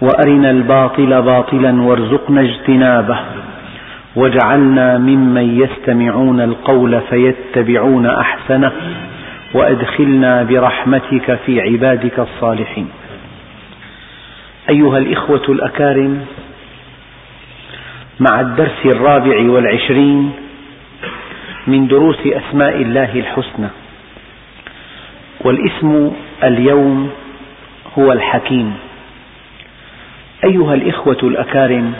وأرنا الباطل باطلا وارزقنا اجتنابه. واجعلنا ممن يستمعون القول فيتبعون أحسنه. وأدخلنا برحمتك في عبادك الصالحين. أيها الإخوة الأكارم مع الدرس الرابع والعشرين من دروس أسماء الله الحسنى والاسم اليوم هو الحكيم. أيها الإخوة الأكارم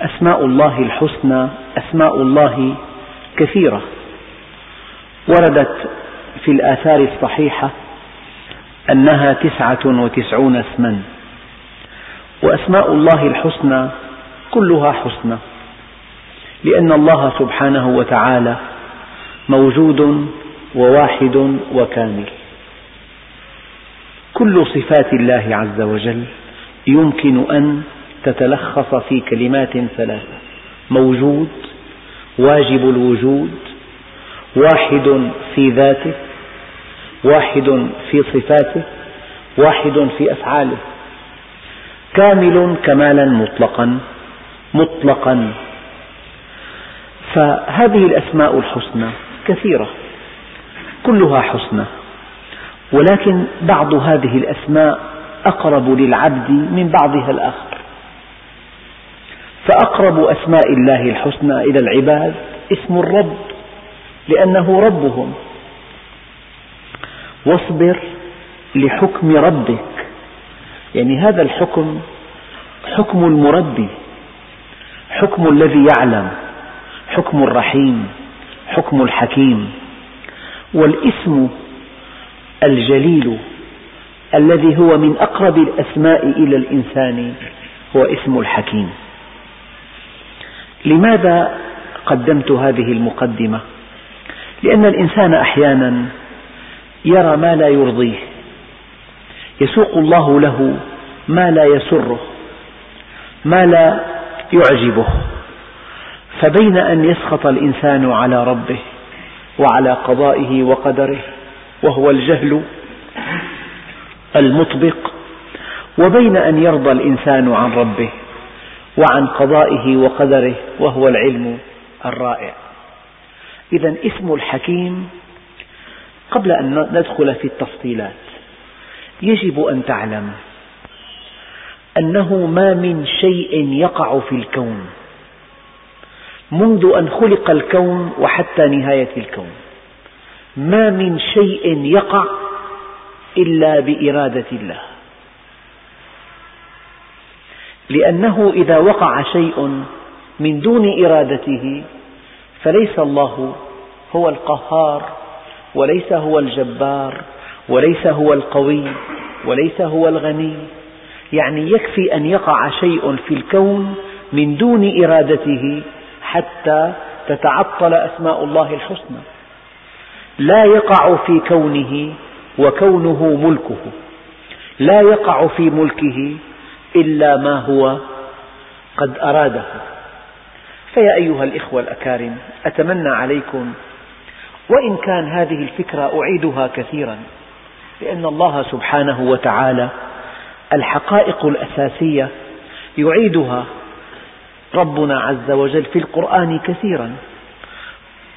أسماء الله الحسنى أسماء الله كثيرة. وردت في الآثار الصحيحة أنها تسعة وتسعون اسما. وأسماء الله الحسنى كلها حسنى لأن الله سبحانه وتعالى موجود وواحد وكامل. كل صفات الله عز وجل يمكن أن تتلخص في كلمات ثلاثة. موجود واجب الوجود واحد في ذاته واحد في صفاته واحد في أفعاله. كامل كمالا مطلقا مطلقا. فهذه الأسماء الحسنى كثيرة كلها حسنى. ولكن بعض هذه الأسماء أقرب للعبد من بعضها الآخر. فأقرب أسماء الله الحسنى إلى العباد اسم الرب لأنه ربهم. واصبر لحكم ربك. يعني هذا الحكم حكم المربي حكم الذي يعلم حكم الرحيم حكم الحكيم. والاسم الجليل الذي هو من أقرب الأسماء إلى الإنسان هو اسم الحكيم لماذا قدمت هذه المقدمة؟ لأن الإنسان أحيانا يرى ما لا يرضيه يسوق الله له ما لا يسره ما لا يعجبه فبين أن يسخط الإنسان على ربه وعلى قضائه وقدره وهو الجهل المطبق وبين أن يرضى الإنسان عن ربه وعن قضائه وقدره وهو العلم الرائع. إذا اسم الحكيم قبل أن ندخل في التفصيلات يجب أن تعلم أنه ما من شيء يقع في الكون منذ أن خلق الكون وحتى نهاية الكون. ما من شيء يقع إلا بإرادة الله. لأنه إذا وقع شيء من دون إرادته فليس الله هو القهار وليس هو الجبار وليس هو القوي وليس هو الغني. يعني يكفي أن يقع شيء في الكون من دون إرادته حتى تتعطل أسماء الله الحسنى. لا يقع في كونه وكونه ملكه. لا يقع في ملكه إلا ما هو قد أراده. فيا أيها الإخوة الأكارم أتمنى عليكم وإن كان هذه الفكرة أعيدها كثيرا لأن الله سبحانه وتعالى الحقائق الأساسية يعيدها ربنا عز وجل في القرآن كثيرا.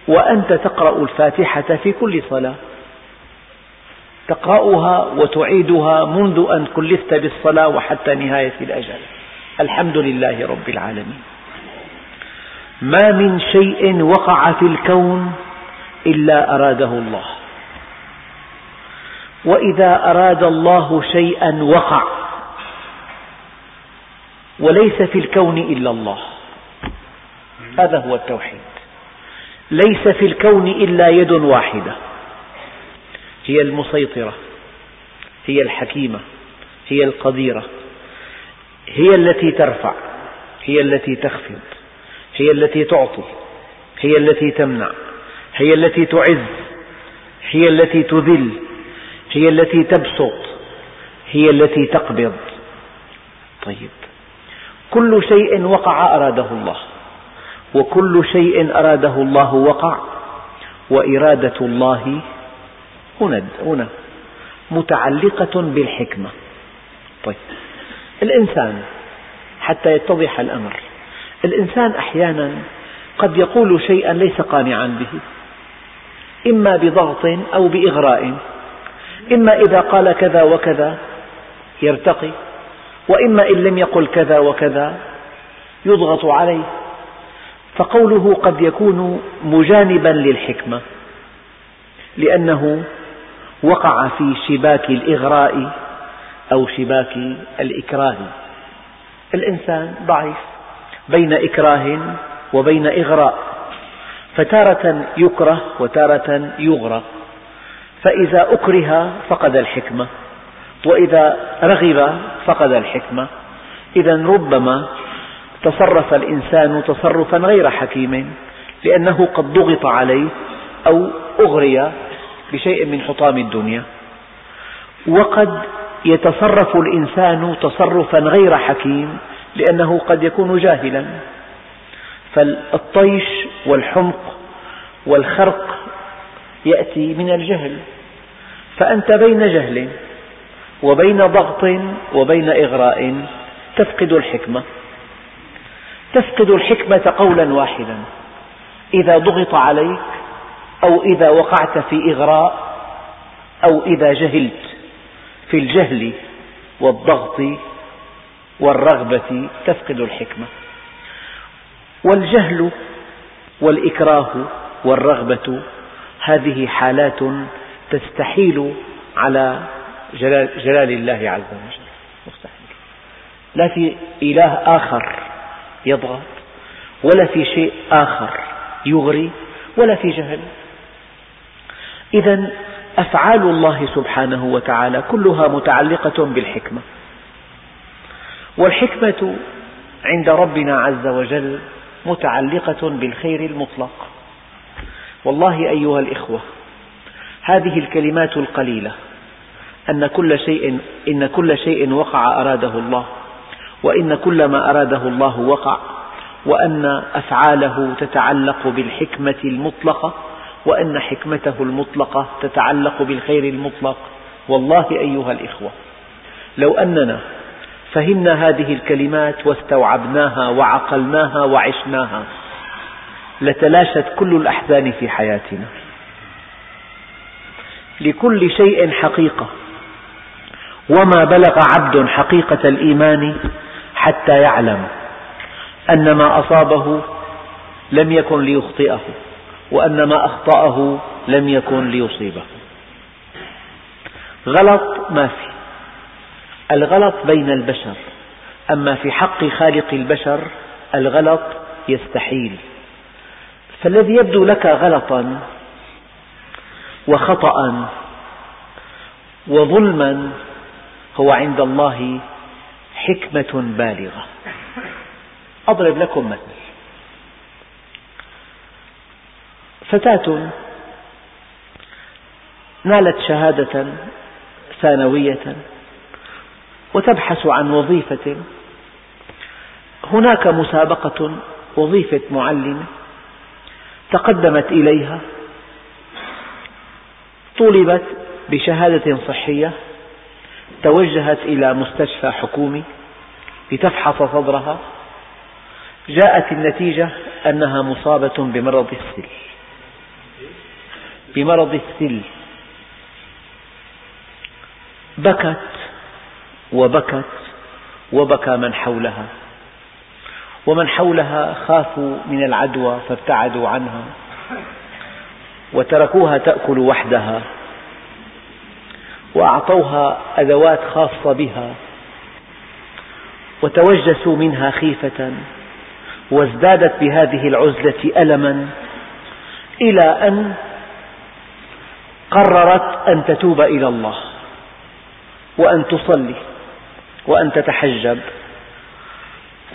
وأنت تقرأ الفاتحة في كل صلاة تقرأها وتعيدها منذ أن كلفت بالصلاة وحتى نهاية الأجل. الحمد لله رب العالمين. ما من شيء وقع في الكون إلا أراده الله. وإذا أراد الله شيئا وقع. وليس في الكون إلا الله. هذا هو التوحيد. ليس في الكون إلا يد واحدة. هي المسيطرة هي الحكيمة هي القديرة هي التي ترفع هي التي تخفض هي التي تعطي هي التي تمنع هي التي تعز هي التي تذل هي التي تبسط هي التي تقبض. طيب كل شيء وقع أراده الله وكل شيء أراده الله وقع وإرادة الله هنا, هنا. متعلقة بالحكمة. طيب. الإنسان حتى يتضح الأمر. الإنسان أحيانا قد يقول شيئا ليس قانعا به. إما بضغط أو بإغراء. إما إذا قال كذا وكذا يرتقي. وإما إن لم يقل كذا وكذا يضغط عليه. فقوله قد يكون مجانبا للحكمة. لأنه وقع في شباك الإغراء أو شباك الإكراه. الإنسان ضعيف بين إكراه وبين إغراء فتارة يكره وتارة يغرى. فإذا أكره فقد الحكمة وإذا رغب فقد الحكمة. إذا ربما تصرف الإنسان تصرفا غير حكيم لأنه قد ضغط عليه أو أغري بشيء من حطام الدنيا. وقد يتصرف الإنسان تصرفا غير حكيم لأنه قد يكون جاهلا. فالطيش والحمق والخرق يأتي من الجهل. فأنت بين جهل وبين ضغط وبين إغراء تفقد الحكمة. تفقد الحكمة قولا واحدا. إذا ضغط عليك أو إذا وقعت في إغراء أو إذا جهلت في الجهل والضغط والرغبة تفقد الحكمة. والجهل والإكراه والرغبة هذه حالات تستحيل على جلال, الله عز وجل. مستحيل. لا في إله آخر يضغط ولا في شيء آخر يغري ولا في جهل. إذا أفعال الله سبحانه وتعالى كلها متعلقة بالحكمة. والحكمة عند ربنا عز وجل متعلقة بالخير المطلق. والله أيها الإخوة هذه الكلمات القليلة أن كل شيء إن كل شيء وقع أراده الله وإن كل ما أراده الله وقع وأن أفعاله تتعلق بالحكمة المطلقة وأن حكمته المطلقة تتعلق بالخير المطلق. والله أيها الإخوة لو أننا فهمنا هذه الكلمات واستوعبناها وعقلناها وعشناها لتلاشت كل الأحزان في حياتنا. لكل شيء حقيقة وما بلغ عبد حقيقة الإيمان حتى يعلم أن ما أصابه لم يكن ليخطئه. وأن ما أخطأه لم يكن ليصيبه. غلط ما في. الغلط بين البشر. أما في حق خالق البشر الغلط يستحيل. فالذي يبدو لك غلطا وخطأ وظلما هو عند الله حكمة بالغة. أضرب لكم مثل. فتاة نالت شهادة ثانوية وتبحث عن وظيفة. هناك مسابقة وظيفة معلمة تقدمت إليها. طولبت بشهادة صحية. توجهت إلى مستشفى حكومي لتفحص صدرها. جاءت النتيجة أنها مصابة بمرض السل. بمرض السل. بكت وبكت وبكى من حولها. ومن حولها خافوا من العدوى فابتعدوا عنها. وتركوها تأكل وحدها. وأعطوها أدوات خاصة بها. وتوجسوا منها خيفة. وازدادت بهذه العزلة ألما إلى أن قررت أن تتوب إلى الله وأن تصلي وأن تتحجب.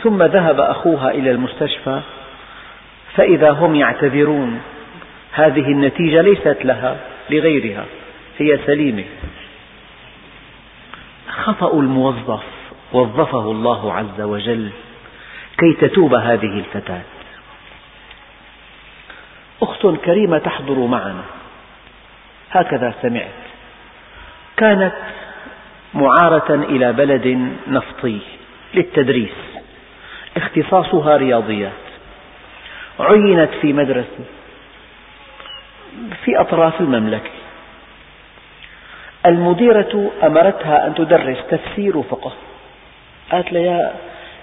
ثم ذهب أخوها إلى المستشفى فإذا هم يعتذرون هذه النتيجة ليست لها لغيرها هي سليمة. خطأ الموظف وظفه الله عز وجل كي تتوب هذه الفتاة. أخت كريمة تحضر معنا. هكذا سمعت. كانت معارة إلى بلد نفطي للتدريس اختصاصها رياضيات. عينت في مدرسة في أطراف المملكة. المديرة أمرتها أن تدرس تفسير وفقه قالت لها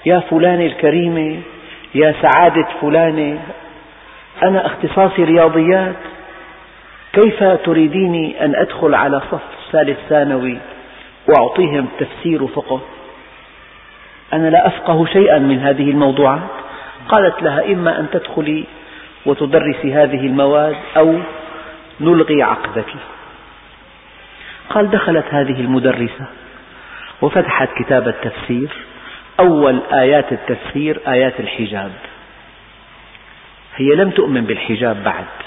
يا, فلانة الكريمة يا سعادة فلانة أنا اختصاصي رياضيات كيف تريديني أن أدخل على صف ثالث ثانوي وأعطيهم تفسير وفقه أنا لا أفقه شيئا من هذه الموضوعات. قالت لها إما أن تدخلي وتدرسي هذه المواد أو نلغي عقدك. قال دخلت هذه المدرسة وفتحت كتاب التفسير أول آيات التفسير آيات الحجاب. هي لم تؤمن بالحجاب بعد.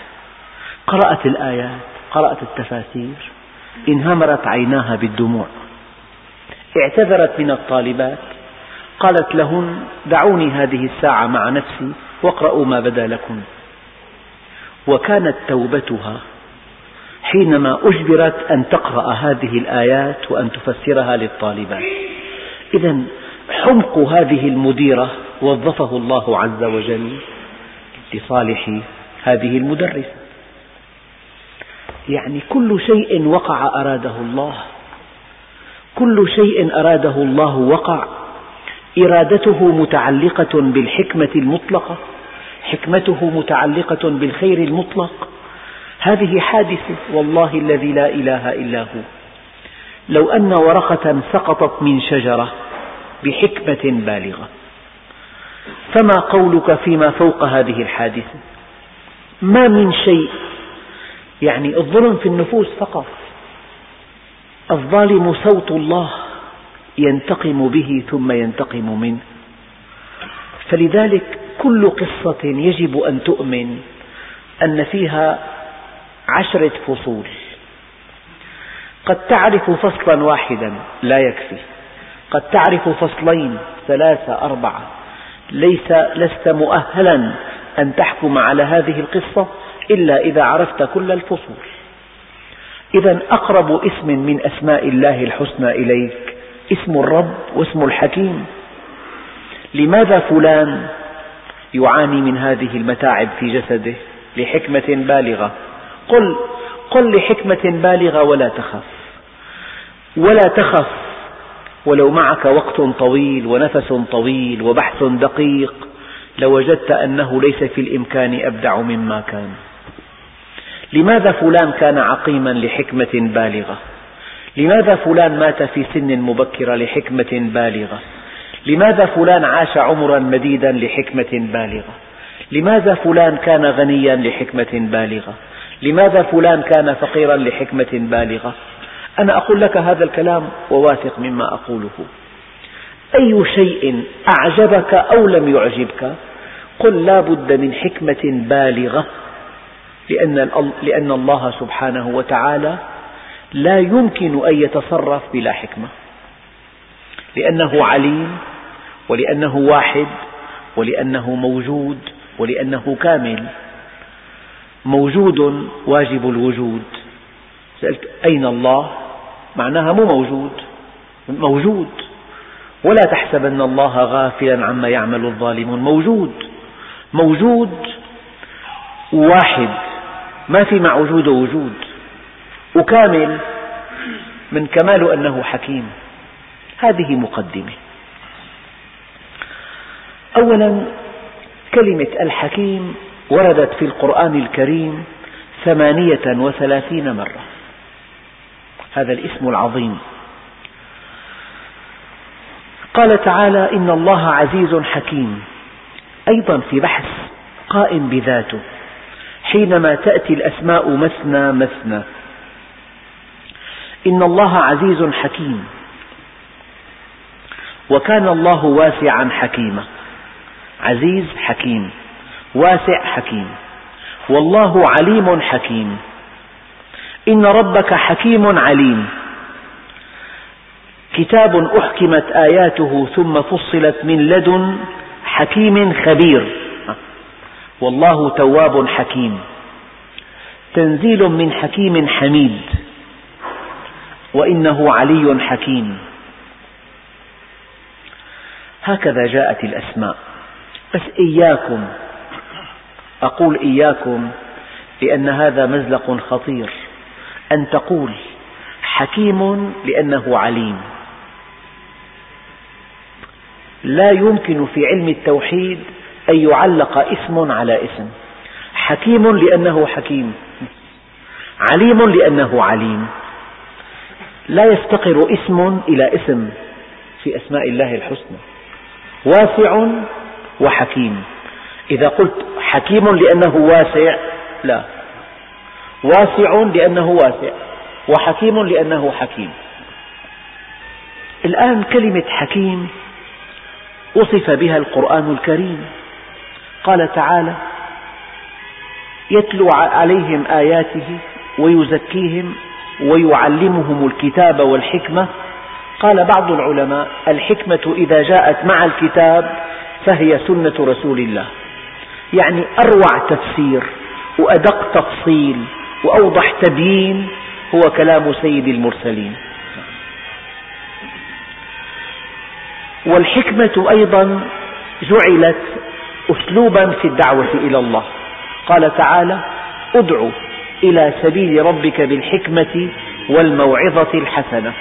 قرأت الآيات قرأت التفاسير انهمرت عيناها بالدموع. اعتذرت من الطالبات قالت لهن دعوني هذه الساعة مع نفسي واقرأوا ما بدا لكم. وكانت توبتها حينما أجبرت أن تقرأ هذه الآيات وأن تفسرها للطالبات. إذا حمق هذه المديرة وظفه الله عز وجل لصالح هذه المدرسة. يعني كل شيء وقع أراده الله. كل شيء أراده الله وقع. إرادته متعلقة بالحكمة المطلقة. حكمته متعلقة بالخير المطلق. هذه حادثة والله الذي لا إله إلا هو. لو أن ورقة سقطت من شجرة بحكمة بالغة. فما قولك فيما فوق هذه الحادثة ما من شيء يعني الظلم في النفوس فقط. الظالم صوت الله ينتقم به ثم ينتقم منه. فلذلك كل قصة يجب أن تؤمن أن فيها عشرة فصول. قد تعرف فصلا واحدا لا يكفي. قد تعرف فصلين ثلاثة أربعة. ليس لست مؤهلا أن تحكم على هذه القصة. إلا إذا عرفت كل الفصول. إذا أقرب اسم من أسماء الله الحسنى إليك اسم الرب واسم الحكيم. لماذا فلان يعاني من هذه المتاعب في جسده؟ لحكمة بالغة. قل قل لحكمة بالغة ولا تخف. ولا تخف ولو معك وقت طويل ونفس طويل وبحث دقيق لوجدت أنه ليس في الإمكان أبدع مما كان. لماذا فلان كان عقيما لحكمة بالغة؟ لماذا فلان مات في سن مبكرة لحكمة بالغة؟ لماذا فلان عاش عمرا مديدا لحكمة بالغة؟ لماذا فلان كان غنيا لحكمة بالغة؟ لماذا فلان كان فقيرا لحكمة بالغة؟ أنا أقول لك هذا الكلام وواثق مما أقوله. أي شيء أعجبك أو لم يعجبك قل لا بد من حكمة بالغة. لأن الله سبحانه وتعالى لا يمكن أن يتصرف بلا حكمة. لأنه عليم ولأنه واحد ولأنه موجود ولأنه كامل. موجود واجب الوجود. سألت أين الله؟ معناها مو موجود موجود. ولا تحسبن الله غافلا عما يعمل الظالمون. موجود موجود واحد. ما في مع وجوده وجود. وكامل من كماله أنه حكيم. هذه مقدمة. أولا كلمة الحكيم وردت في القرآن الكريم ثمانية وثلاثين مرة. هذا الاسم العظيم. قال تعالى إن الله عزيز حكيم. أيضا في بحث قائم بذاته. حينما تأتي الأسماء مثنى مثنى. إن الله عزيز حكيم. وكان الله واسعا حكيما. عزيز حكيم. واسع حكيم. والله عليم حكيم. إن ربك حكيم عليم. كتاب أحكمت آياته ثم فصلت من لدن حكيم خبير. والله تواب حكيم. تنزيل من حكيم حميد. وإنه علي حكيم. هكذا جاءت الأسماء. بس إياكم. أقول إياكم لأن هذا مزلق خطير. أن تقول حكيم لأنه عليم. لا يمكن في علم التوحيد أن يعلق اسم على اسم. حكيم لأنه حكيم. عليم لأنه عليم. لا يفتقر اسم إلى اسم في أسماء الله الحسنى. واسع وحكيم. إذا قلت حكيم لأنه واسع لا. واسع لأنه واسع وحكيم لأنه حكيم. الآن كلمة حكيم وصف بها القرآن الكريم. قال تعالى يتلو عليهم آياته ويزكيهم ويعلمهم الكتاب والحكمة. قال بعض العلماء الحكمة إذا جاءت مع الكتاب فهي سنة رسول الله. يعني أروع تفسير وأدق تفصيل وأوضح تبيين هو كلام سيد المرسلين. والحكمة أيضا جعلت أسلوبا في الدعوة إلى الله. قال تعالى ادع إلى سبيل ربك بالحكمة والموعظة الحسنة.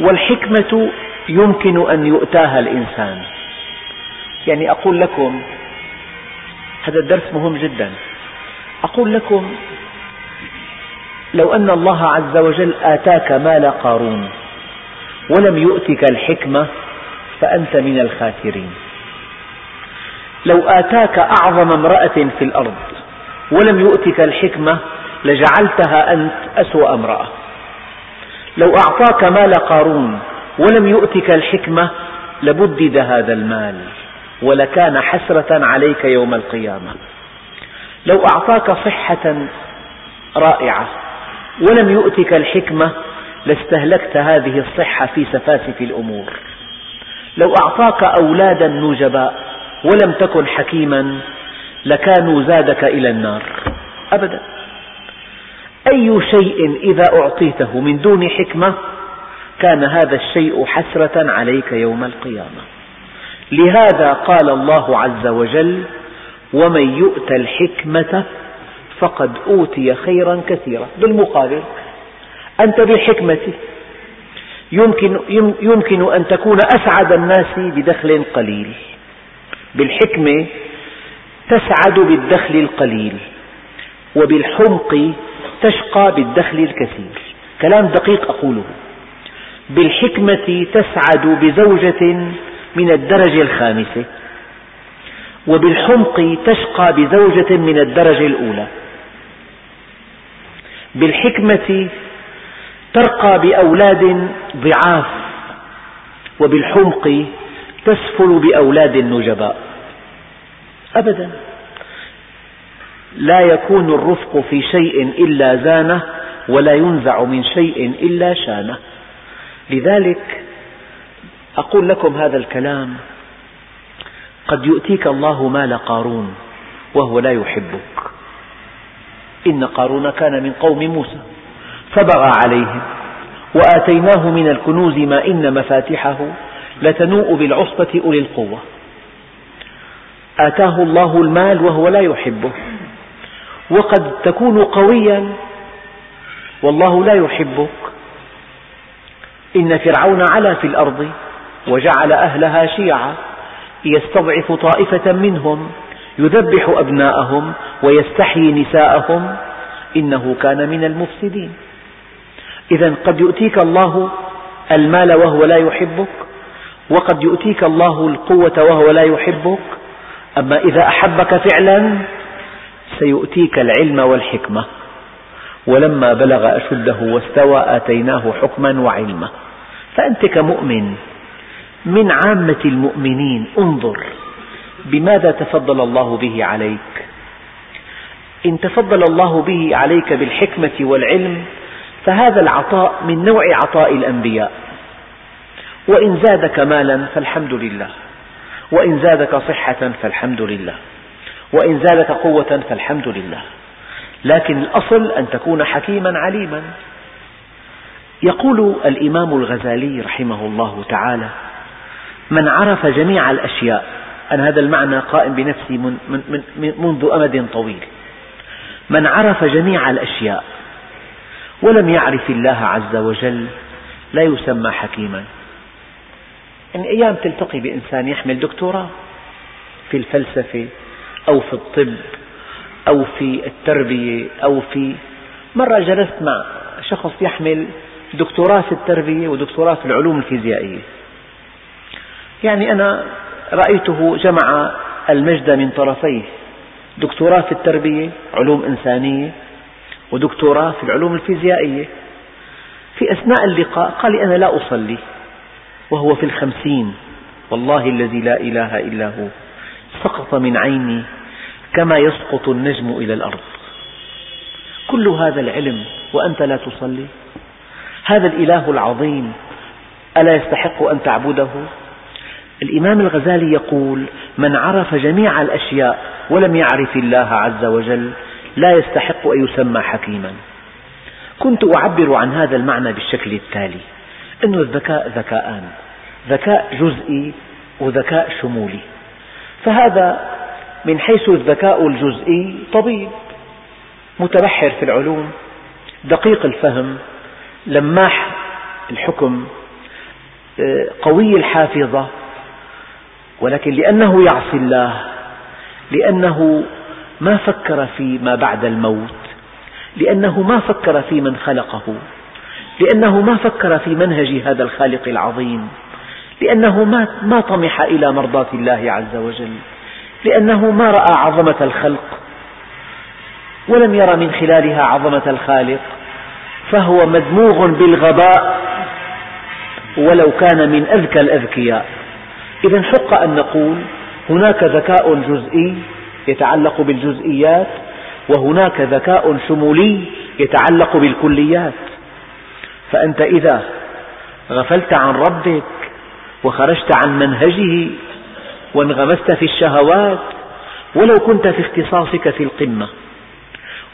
والحكمة يمكن أن يؤتاها الإنسان. يعني أقول لكم هذا الدرس مهم جدا. أقول لكم لو أن الله عز وجل آتاك مال قارون ولم يؤتك الحكمة فأنت من الخاسرين. لو آتاك أعظم امرأة في الأرض ولم يؤتك الحكمة لجعلتها أنت أسوأ امرأة. لو أعطاك مال قارون ولم يؤتك الحكمة لبدد هذا المال ولكان حسرة عليك يوم القيامة. لو أعطاك صحة رائعة ولم يؤتك الحكمة لاستهلكت هذه الصحة في سفاسف الأمور. لو أعطاك أولادا نجباء ولم تكن حكيما لكانوا زادك إلى النار. أبدا. أي شيء إذا أعطيته من دون حكمة كان هذا الشيء حسرة عليك يوم القيامة. لهذا قال الله عز وجل ومن يؤت الحكمة فقد أوتي خيرا كثيرا. بالمقابل أنت بالحكمة يمكن, يمكن أن تكون أسعد الناس بدخل قليل. بالحكمة تسعد بالدخل القليل وبالحمق تشقى بالدخل الكثير. كلام دقيق أقوله. بالحكمة تسعد بزوجة من الدرجة الخامسة وبالحمق تشقى بزوجة من الدرجة الأولى. بالحكمة ترقى بأولاد ضعاف وبالحمق تسفل بأولاد نجباء. أبدا. لا يكون الرفق في شيء إلا زانه ولا ينزع من شيء إلا شانه. لذلك أقول لكم هذا الكلام قد يؤتيك الله مال قارون وهو لا يحبك. إن قارون كان من قوم موسى. فبغى عليهم. وآتيناه من الكنوز ما إن مفاتحه لتنوء بالعصبة أولي القوة. آتاه الله المال وهو لا يحبه. وقد تكون قويا والله لا يحبك. إن فرعون علا في الأرض وجعل أهلها شيعا يستضعف طائفة منهم يذبح أبناءهم ويستحيي نساءهم. إنه كان من المفسدين. إذا قد يؤتيك الله المال وهو لا يحبك وقد يؤتيك الله القوة وهو لا يحبك أما إذا أحبك فعلا سيؤتيك العلم والحكمة. ولما بلغ أشده واستوى آتيناه حكما وعلما. فأنت كمؤمن من عامة المؤمنين انظر بماذا تفضل الله به عليك. إن تفضل الله به عليك بالحكمة والعلم فهذا العطاء من نوع عطاء الأنبياء. وإن زادك مالا فالحمد لله. وإن زادك صحة فالحمد لله. وإن زادك قوة فالحمد لله. لكن الأصل أن تكون حكيما عليما. يقول الإمام الغزالي رحمه الله تعالى من عرف جميع الأشياء أنا هذا المعنى قائم بنفسي من من من منذ أمد طويل. من عرف جميع الأشياء ولم يعرف الله عز وجل لا يسمى حكيما. يعني أيام تلتقي بإنسان يحمل دكتوراه في الفلسفة أو في الطب أو في التربية أو في مرة جلست مع شخص يحمل دكتوراه في التربية ودكتوراه في العلوم الفيزيائية. يعني أنا رأيته جمع المجد من طرفيه دكتوراه في التربية علوم إنسانية ودكتوراه في العلوم الفيزيائية. في أثناء اللقاء قال لي أنا لا أصلي وهو في الخمسين. والله الذي لا إله إلا هو. سقط من عيني كما يسقط النجم إلى الأرض. كل هذا العلم وأنت لا تصلي؟ هذا الإله العظيم ألا يستحق أن تعبده؟ الإمام الغزالي يقول من عرف جميع الأشياء ولم يعرف الله عز وجل لا يستحق أن يسمى حكيما. كنت أعبر عن هذا المعنى بالشكل التالي. أن الذكاء ذكاءان. ذكاء جزئي وذكاء شمولي. فهذا من حيث الذكاء الجزئي طبيب متبحر في العلوم دقيق الفهم لماح الحكم آه، قوي الحافظة. ولكن لأنه يعصي الله لأنه ما فكر في ما بعد الموت لأنه ما فكر في من خلقه لأنه ما فكر في منهج هذا الخالق العظيم لأنه ما, ما طمح إلى مرضاة الله عز وجل لأنه ما رأى عظمة الخلق ولم ير من خلالها عظمة الخالق فهو مدموغ بالغباء ولو كان من أذكى الأذكياء. إذا حق أن نقول هناك ذكاء جزئي يتعلق بالجزئيات وهناك ذكاء شمولي يتعلق بالكليات. فأنت إذا غفلت عن ربك وخرجت عن منهجه وانغمست في الشهوات ولو كنت في اختصاصك في القمة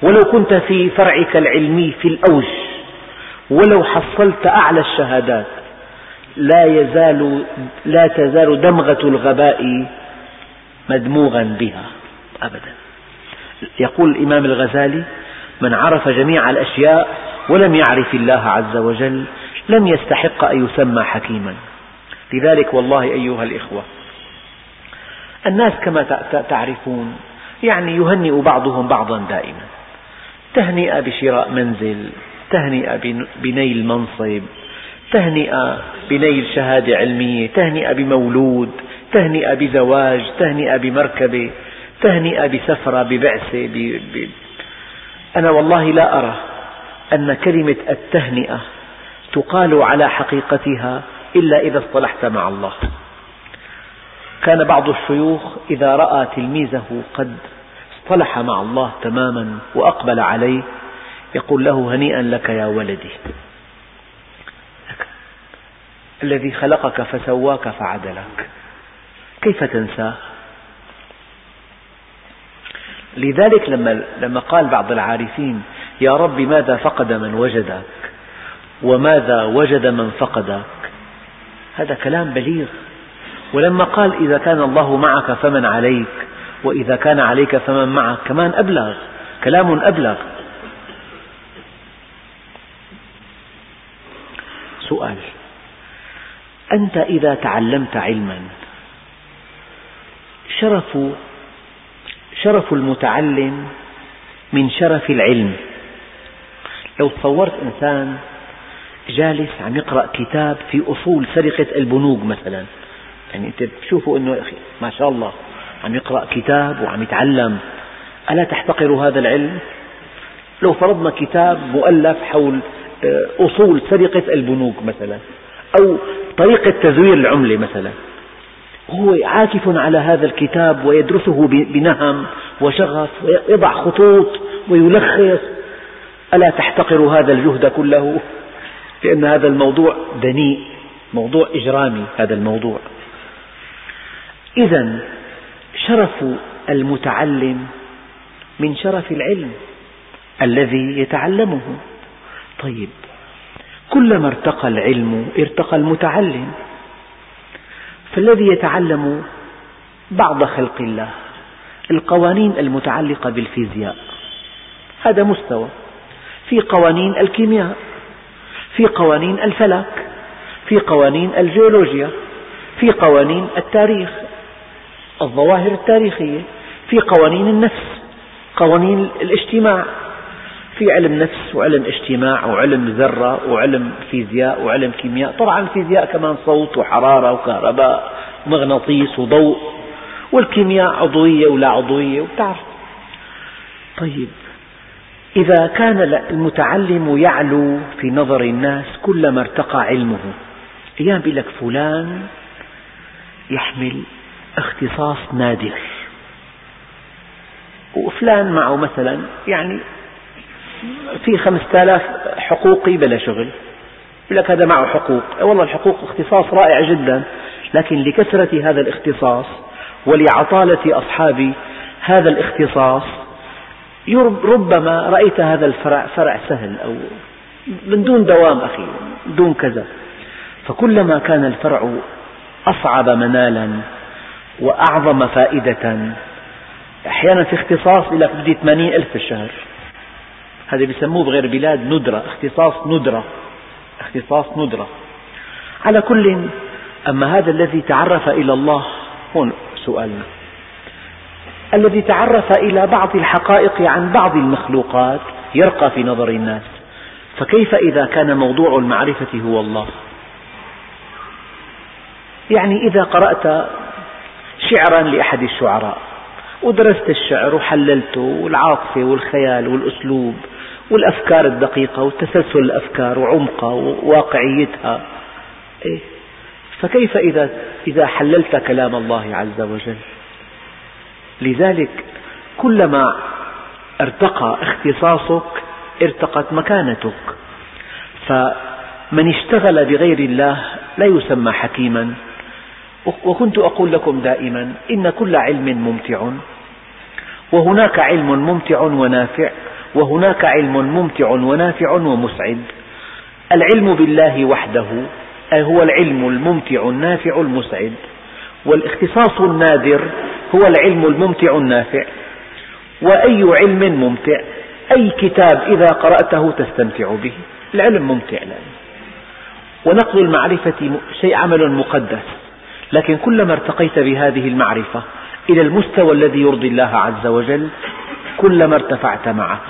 ولو كنت في فرعك العلمي في الأوج ولو حصلت أعلى الشهادات لا يزال لا تزال دمغة الغباء مدموغا بها. أبدا. يقول الإمام الغزالي من عرف جميع الأشياء ولم يعرف الله عز وجل لم يستحق أن يسمى حكيما. لذلك والله أيها الإخوة الناس كما تعرفون يعني يهنئ بعضهم بعضا دائما. تهنئة بشراء منزل تهنئة بنيل منصب تهنئة بنيل شهادة علمية تهنئة بمولود تهنئة بزواج تهنئة بمركبة. تهنئة بسفرة ببعثة ب... ب... أنا والله لا أرى أن كلمة التهنئة تقال على حقيقتها إلا إذا اصطلحت مع الله. كان بعض الشيوخ إذا رأى تلميذه قد اصطلح مع الله تماما وأقبل عليه يقول له هنيئا لك يا ولدي. الذي خلقك فسواك فعدلك. كيف تنساه؟ لذلك لما, لما قال بعض العارفين يا رب ماذا فقد من وجدك؟ وماذا وجد من فقدك؟ هذا كلام بليغ. ولما قال إذا كان الله معك فمن عليك وإذا كان عليك فمن معك كمان أبلغ كلام أبلغ. سؤال أنت إذا تعلمت علما شرف شرف المتعلم من شرف العلم لو تصورت إنسان جالس عم يقرأ كتاب في أصول سرقة البنوك مثلا يعني أنت بتشوفه أنه أخي ما شاء الله عم يقرأ كتاب وعم يتعلم ألا تحتقر هذا العلم؟ لو فرضنا كتاب مؤلف حول آه، أصول سرقة البنوك مثلا أو طريقة تزوير العملة مثلا هو عاكف على هذا الكتاب ويدرسه بنهم وشغف ويضع خطوط ويلخص. ألا تحتقر هذا الجهد كله؟ لأن هذا الموضوع دنيء موضوع إجرامي هذا الموضوع. إذا شرف المتعلم من شرف العلم الذي يتعلمه. طيب كلما ارتقى العلم ارتقى المتعلم فالذي يتعلم بعض خلق الله القوانين المتعلقة بالفيزياء. هذا مستوى. في قوانين الكيمياء في قوانين الفلك في قوانين الجيولوجيا في قوانين التاريخ الظواهر التاريخية في قوانين النفس قوانين الاجتماع. في علم نفس وعلم اجتماع وعلم ذرة وعلم فيزياء وعلم كيمياء. طبعا الفيزياء كمان صوت وحرارة وكهرباء ومغناطيس وضوء والكيمياء عضوية ولا عضوية وتعرف. طيب إذا كان المتعلم يعلو في نظر الناس كلما ارتقى علمه أيام لك فلان يحمل اختصاص نادر. وفلان معه مثلا يعني في خمسة آلاف حقوقي بلا شغل. يقول لك هذا معه حقوق. والله الحقوق اختصاص رائع جدا لكن لكثرة هذا الاختصاص ولعطالة أصحاب هذا الاختصاص ربما رأيت هذا الفرع فرع سهل أو من دون دوام أخي دون كذا. فكلما كان الفرع أصعب منالا وأعظم فائدة أحيانا في اختصاص لك بدي 80 ألف في الشهر هذا بيسموه بغير بلاد ندرة اختصاص ندرة اختصاص ندرة. على كل أما هذا الذي تعرف إلى الله هون سؤالنا. الذي تعرف إلى بعض الحقائق عن بعض المخلوقات يرقى في نظر الناس. فكيف إذا كان موضوع المعرفة هو الله؟ يعني إذا قرأت شعرا لأحد الشعراء ودرست الشعر وحللته والعاطفة والخيال والأسلوب والأفكار الدقيقة وتسلسل الأفكار وعمقها وواقعيتها. إيه؟ فكيف إذا, إذا حللت كلام الله عز وجل؟ لذلك كلما ارتقى اختصاصك ارتقت مكانتك. فمن اشتغل بغير الله لا يسمى حكيما. وكنت أقول لكم دائما إن كل علم ممتع. وهناك علم ممتع ونافع. وهناك علم ممتع ونافع ومسعد. العلم بالله وحده أي هو العلم الممتع النافع المسعد. والاختصاص النادر هو العلم الممتع النافع. وأي علم ممتع أي كتاب إذا قرأته تستمتع به. العلم ممتع لأنه ونقل المعرفة شيء عمل مقدس. لكن كلما ارتقيت بهذه المعرفة إلى المستوى الذي يرضي الله عز وجل كلما ارتفعت معه.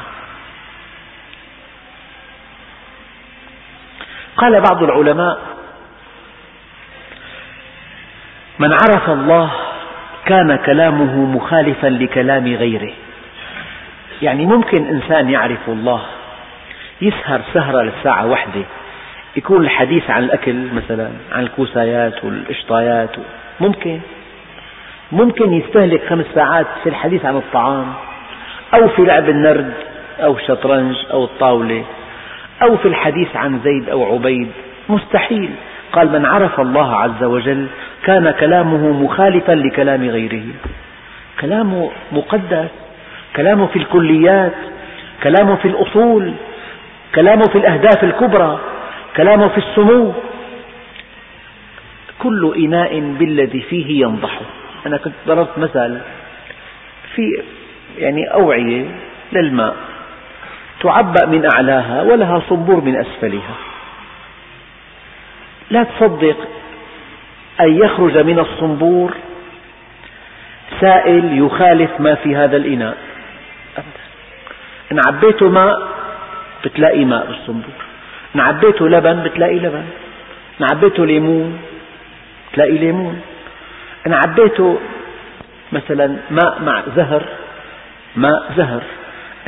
قال بعض العلماء من عرف الله كان كلامه مخالفا لكلام غيره. يعني ممكن إنسان يعرف الله يسهر سهرة للساعة واحدة يكون الحديث عن الأكل مثلا عن الكوسايات والقشطايات ممكن. ممكن يستهلك خمس ساعات في الحديث عن الطعام أو في لعب النرد أو الشطرنج أو الطاولة. أو في الحديث عن زيد أو عبيد. مستحيل. قال من عرف الله عز وجل كان كلامه مخالفا لكلام غيره. كلامه مقدس. كلامه في الكليات. كلامه في الأصول. كلامه في الأهداف الكبرى. كلامه في السمو. كل إناء بالذي فيه ينضح. أنا كنت ضربت مثل في يعني أوعية للماء. تعبأ من أعلاها ولها صنبور من أسفلها. لا تصدق أن يخرج من الصنبور سائل يخالف ما في هذا الإناء. إن عبيته ماء بتلاقي ماء بالصنبور. إن عبيته لبن بتلاقي لبن. إن عبيته ليمون بتلاقي ليمون. إن عبيته مثلا ماء مع زهر ماء زهر.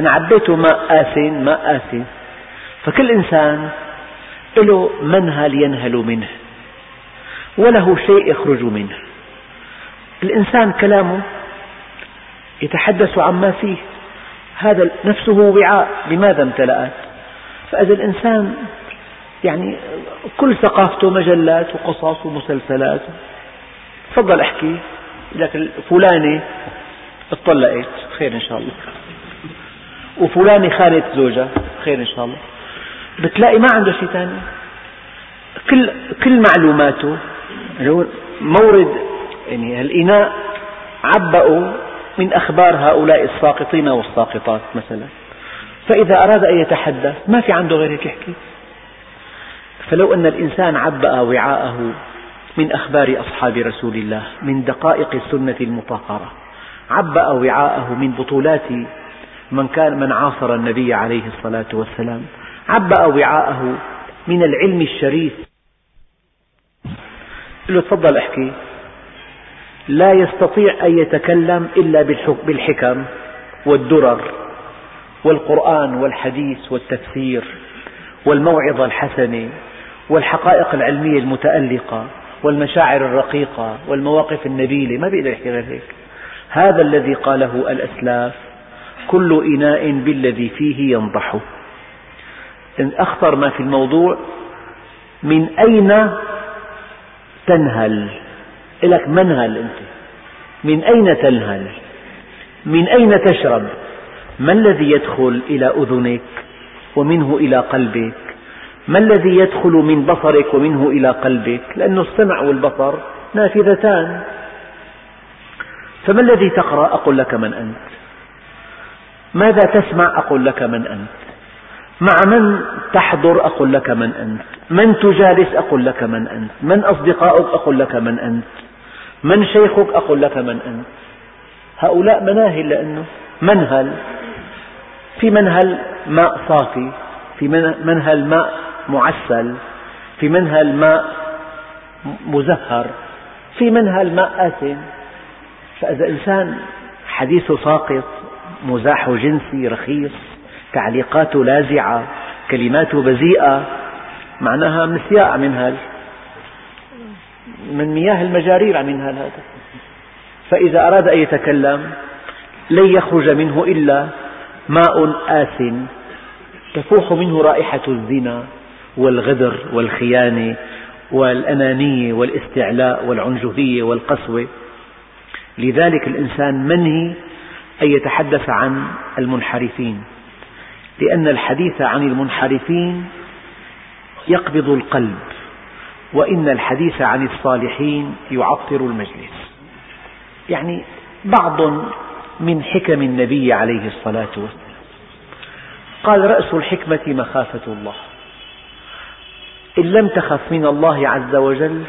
إن عبيته ماء آسن ماء آسن فكل إنسان له منهل ينهل منه وله شيء يخرج منه. الإنسان كلامه يتحدث عما فيه هذا نفسه وعاء لماذا امتلأت؟ فإذا الإنسان يعني كل ثقافته مجلات وقصص ومسلسلات. تفضل احكي لك فلانة اتطلقت خير إن شاء الله. وفلانة خانت زوجها خير إن شاء الله. بتلاقي ما عنده شيء ثاني كل كل معلوماته. مورد يعني الإناء عبأوا من أخبار هؤلاء الساقطين والساقطات مثلا. فإذا أراد أن يتحدث ما في عنده غير هيك يحكي. فلو أن الإنسان عبأ وعاءه من أخبار أصحاب رسول الله من دقائق السنة المطهرة عبأ وعاءه من بطولات من كان من عاصر النبي عليه الصلاة والسلام عبأ وعاءه من العلم الشريف. قل له تفضل احكي. لا يستطيع أن يتكلم إلا بالحكم والدرر والقرآن والحديث والتفسير والموعظة الحسنة والحقائق العلمية المتألقة والمشاعر الرقيقة والمواقف النبيلة. ما بيقدر يحكي غير هيك. هذا الذي قاله الأسلاف كل إناء بالذي فيه ينضح أخطر ما في الموضوع من أين تنهل؟ لك منهل أنت. من أين تنهل؟ من أين تشرب؟ ما الذي يدخل إلى أذنك ومنه إلى قلبك؟ ما الذي يدخل من بصرك ومنه إلى قلبك؟ لأن السمع والبصر نافذتان. فما الذي تقرأ؟ أقول لك من أنت. ماذا تسمع أقول لك من أنت؟ مع من تحضر أقول لك من أنت؟ من تجالس أقول لك من أنت؟ من أصدقائك أقول لك من أنت؟ من شيخك أقول لك من أنت؟ هؤلاء مناهل لأنه منهل. في منهل ماء صافي في منهل ماء معسل في منهل ماء مزهر في منهل ماء آسن فإذا إنسان حديثه ساقط مزاح جنسي رخيص تعليقاته لاذعة كلماته بذيئة معناها مسياء عم ينهل من مياه المجارير عم ينهل هذا. فإذا أراد أن يتكلم لن يخرج منه إلا ماء آسن تفوح منه رائحة الزنا والغدر والخيانة والأنانية والاستعلاء والعنجهية والقسوة. لذلك الإنسان منهي أن يتحدث عن المنحرفين لأن الحديث عن المنحرفين يقبض القلب وإن الحديث عن الصالحين يعطر المجلس. يعني بعض من حكم النبي عليه الصلاة والسلام قال رأس الحكمة مخافة الله إن لم تخف من الله عز وجل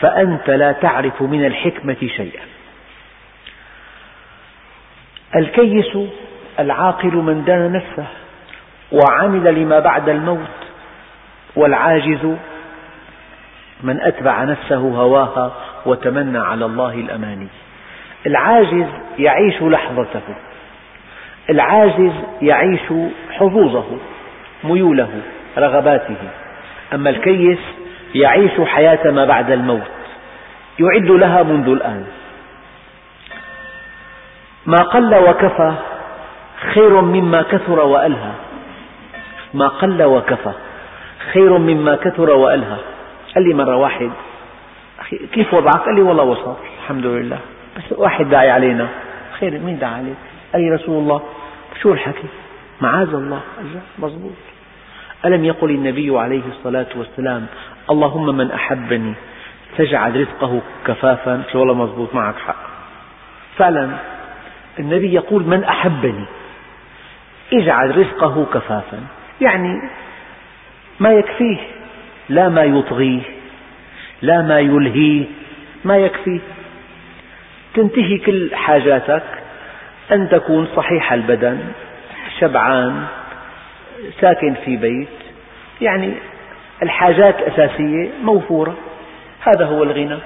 فأنت لا تعرف من الحكمة شيئا. الكيس العاقل من دان نفسه وعمل لما بعد الموت والعاجز من أتبع نفسه هواها وتمنى على الله الأماني. العاجز يعيش لحظته العاجز يعيش حظوظه ميوله رغباته. أما الكيس يعيش حياة ما بعد الموت يعد لها منذ الآن. ما قل وكفى خير مما كثر وألهى. ما قل وكفى خير مما كثر وألهى. قال لي مرة واحد أخي كيف وضعك؟ قال لي والله وسط الحمد لله. بس واحد داعي علينا. خير مين دعا عليك؟ قال لي رسول الله. شو الحكي؟ معاذ الله. مضبوط ألم يقل النبي عليه الصلاة والسلام اللهم من أحبني فاجعل رزقه كفافا. شو والله مضبوط معك حق. فعلا النبي يقول من أحبني؟ اجعل رزقه كفافا. يعني ما يكفيه لا ما يطغيه لا ما يلهيه ما يكفيه. تنتهي كل حاجاتك أن تكون صحيح البدن شبعان ساكن في بيت. يعني الحاجات الأساسية موفورة. هذا هو الغنى.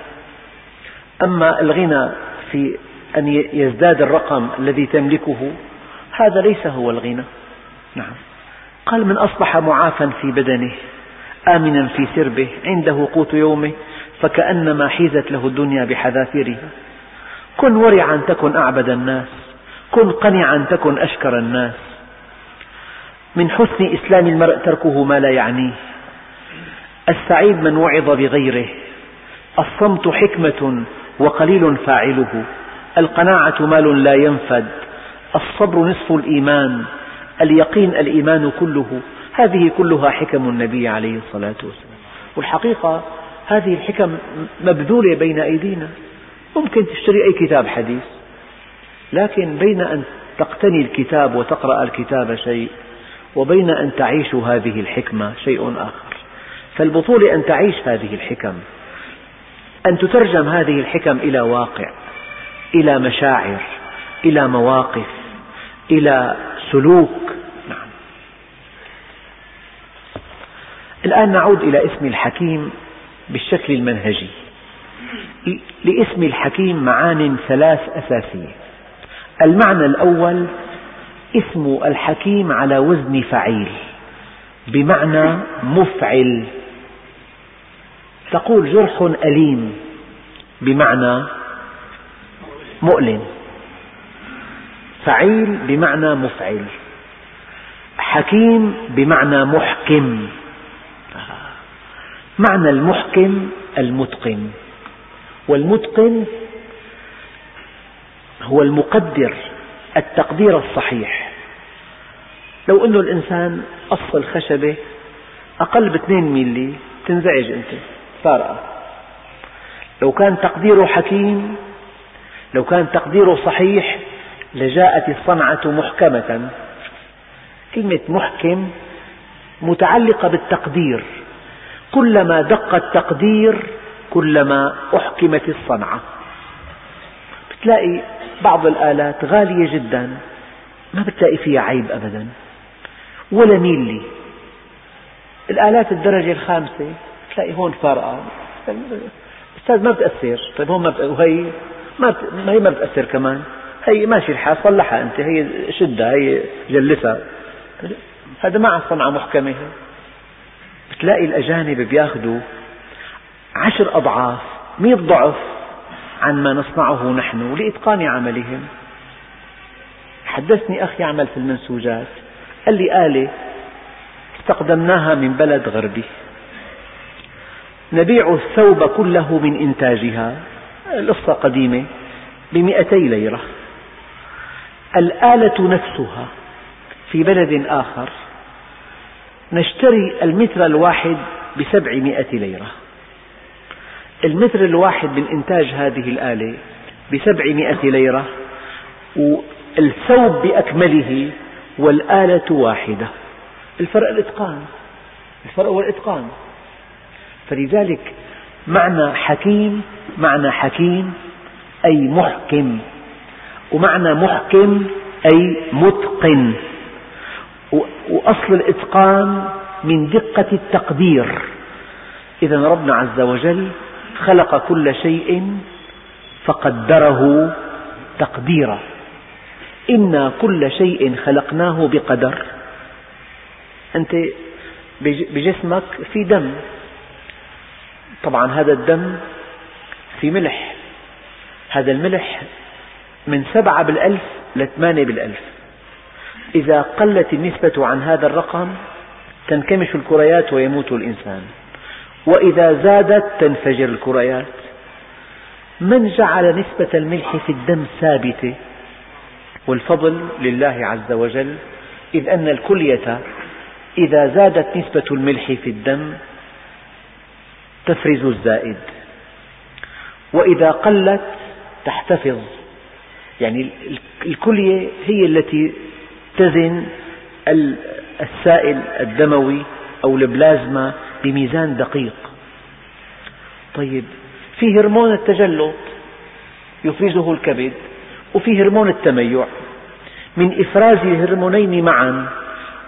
أما الغنى في أن يزداد الرقم الذي تملكه. هذا ليس هو الغنى. نعم. قال من أصبح معافا في بدنه آمنا في سربه عنده قوت يومه فكأنما حيزت له الدنيا بحذافيرها كن ورعا تكن أعبد الناس كن قنعا تكن أشكر الناس. من حسن إسلام المرء تركه ما لا يعنيه. السعيد من وعظ بغيره الصمت حكمة وقليل فاعله. القناعة مال لا ينفد الصبر نصف الإيمان اليقين الإيمان كله هذه كلها حكم النبي عليه الصلاة والسلام. والحقيقة هذه الحكم مبذولة بين أيدينا. ممكن تشتري أي كتاب حديث لكن بين أن تقتني الكتاب وتقرأ الكتاب شيء وبين أن تعيش هذه الحكمة شيء آخر. فالبطولة أن تعيش هذه الحكم أن تترجم هذه الحكم إلى واقع. إلى مشاعر إلى مواقف إلى سلوك. نعم. الآن نعود إلى اسم الحكيم بالشكل المنهجي. لاسم الحكيم معان ثلاث أساسية. المعنى الأول اسم الحكيم على وزن فعيل بمعنى مفعل. تقول جرح أليم بمعنى مؤلم. فعيل بمعنى مفعل. حكيم بمعنى محكم. معنى المحكم المتقن. والمتقن هو المقدر التقدير الصحيح. لو أن الإنسان قص الخشبة أقل باثنين ميلي تنزعج أنت. فارقة لو كان تقديره حكيم لو كان تقديره صحيح لجاءت الصنعة محكمة. كلمة محكم متعلقة بالتقدير. كلما دق التقدير كلما أحكمت الصنعة. بتلاقي بعض الآلات غالية جدا ما بتلاقي فيها عيب أبدا ولا ميلي الآلات الدرجة الخامسة تلاقي هون فارقة. أستاذ ما بتأثر. طيب هون ما بت... وهي ما, ما هي ما بتأثر كمان. هي ماشي الحال صلحها أنت هي شدها هي جلسها هذا مع صنعة محكمة. بتلاقي الأجانب بياخذوا عشر أضعاف مئة ضعف عن ما نصنعه نحن لإتقان عملهم. حدثني أخ يعمل في المنسوجات. قال لي آلة استخدمناها من بلد غربي. نبيع الثوب كله من إنتاجها. القصة قديمة بمئتي ليرة. الآلة نفسها في بلد آخر نشتري المتر الواحد بسبعمائة ليرة. المتر الواحد من إنتاج هذه الآلة بسبعمائة ليرة والثوب بأكمله والآلة واحدة. الفرق الإتقان الفرق هو الإتقان فلذلك معنى حكيم معنى حكيم أي محكم. ومعنى محكم أي متقن. وأصل الإتقان من دقة التقدير. إذا ربنا عز وجل خلق كل شيء فقدره تقديرا. إنا كل شيء خلقناه بقدر. أنت بجسمك في دم. طبعا هذا الدم في ملح. هذا الملح من سبعة بالألف لثمانية بالألف. إذا قلت النسبة عن هذا الرقم تنكمش الكريات ويموت الإنسان. وإذا زادت تنفجر الكريات. من جعل نسبة الملح في الدم ثابتة؟ والفضل لله عز وجل إذ أن الكلية إذا زادت نسبة الملح في الدم تفرز الزائد. وإذا قلت تحتفظ. يعني الكلية هي التي تزن السائل الدموي أو البلازما بميزان دقيق. طيب في هرمون التجلط يفرزه الكبد وفي هرمون التميع. من إفراز الهرمونين معا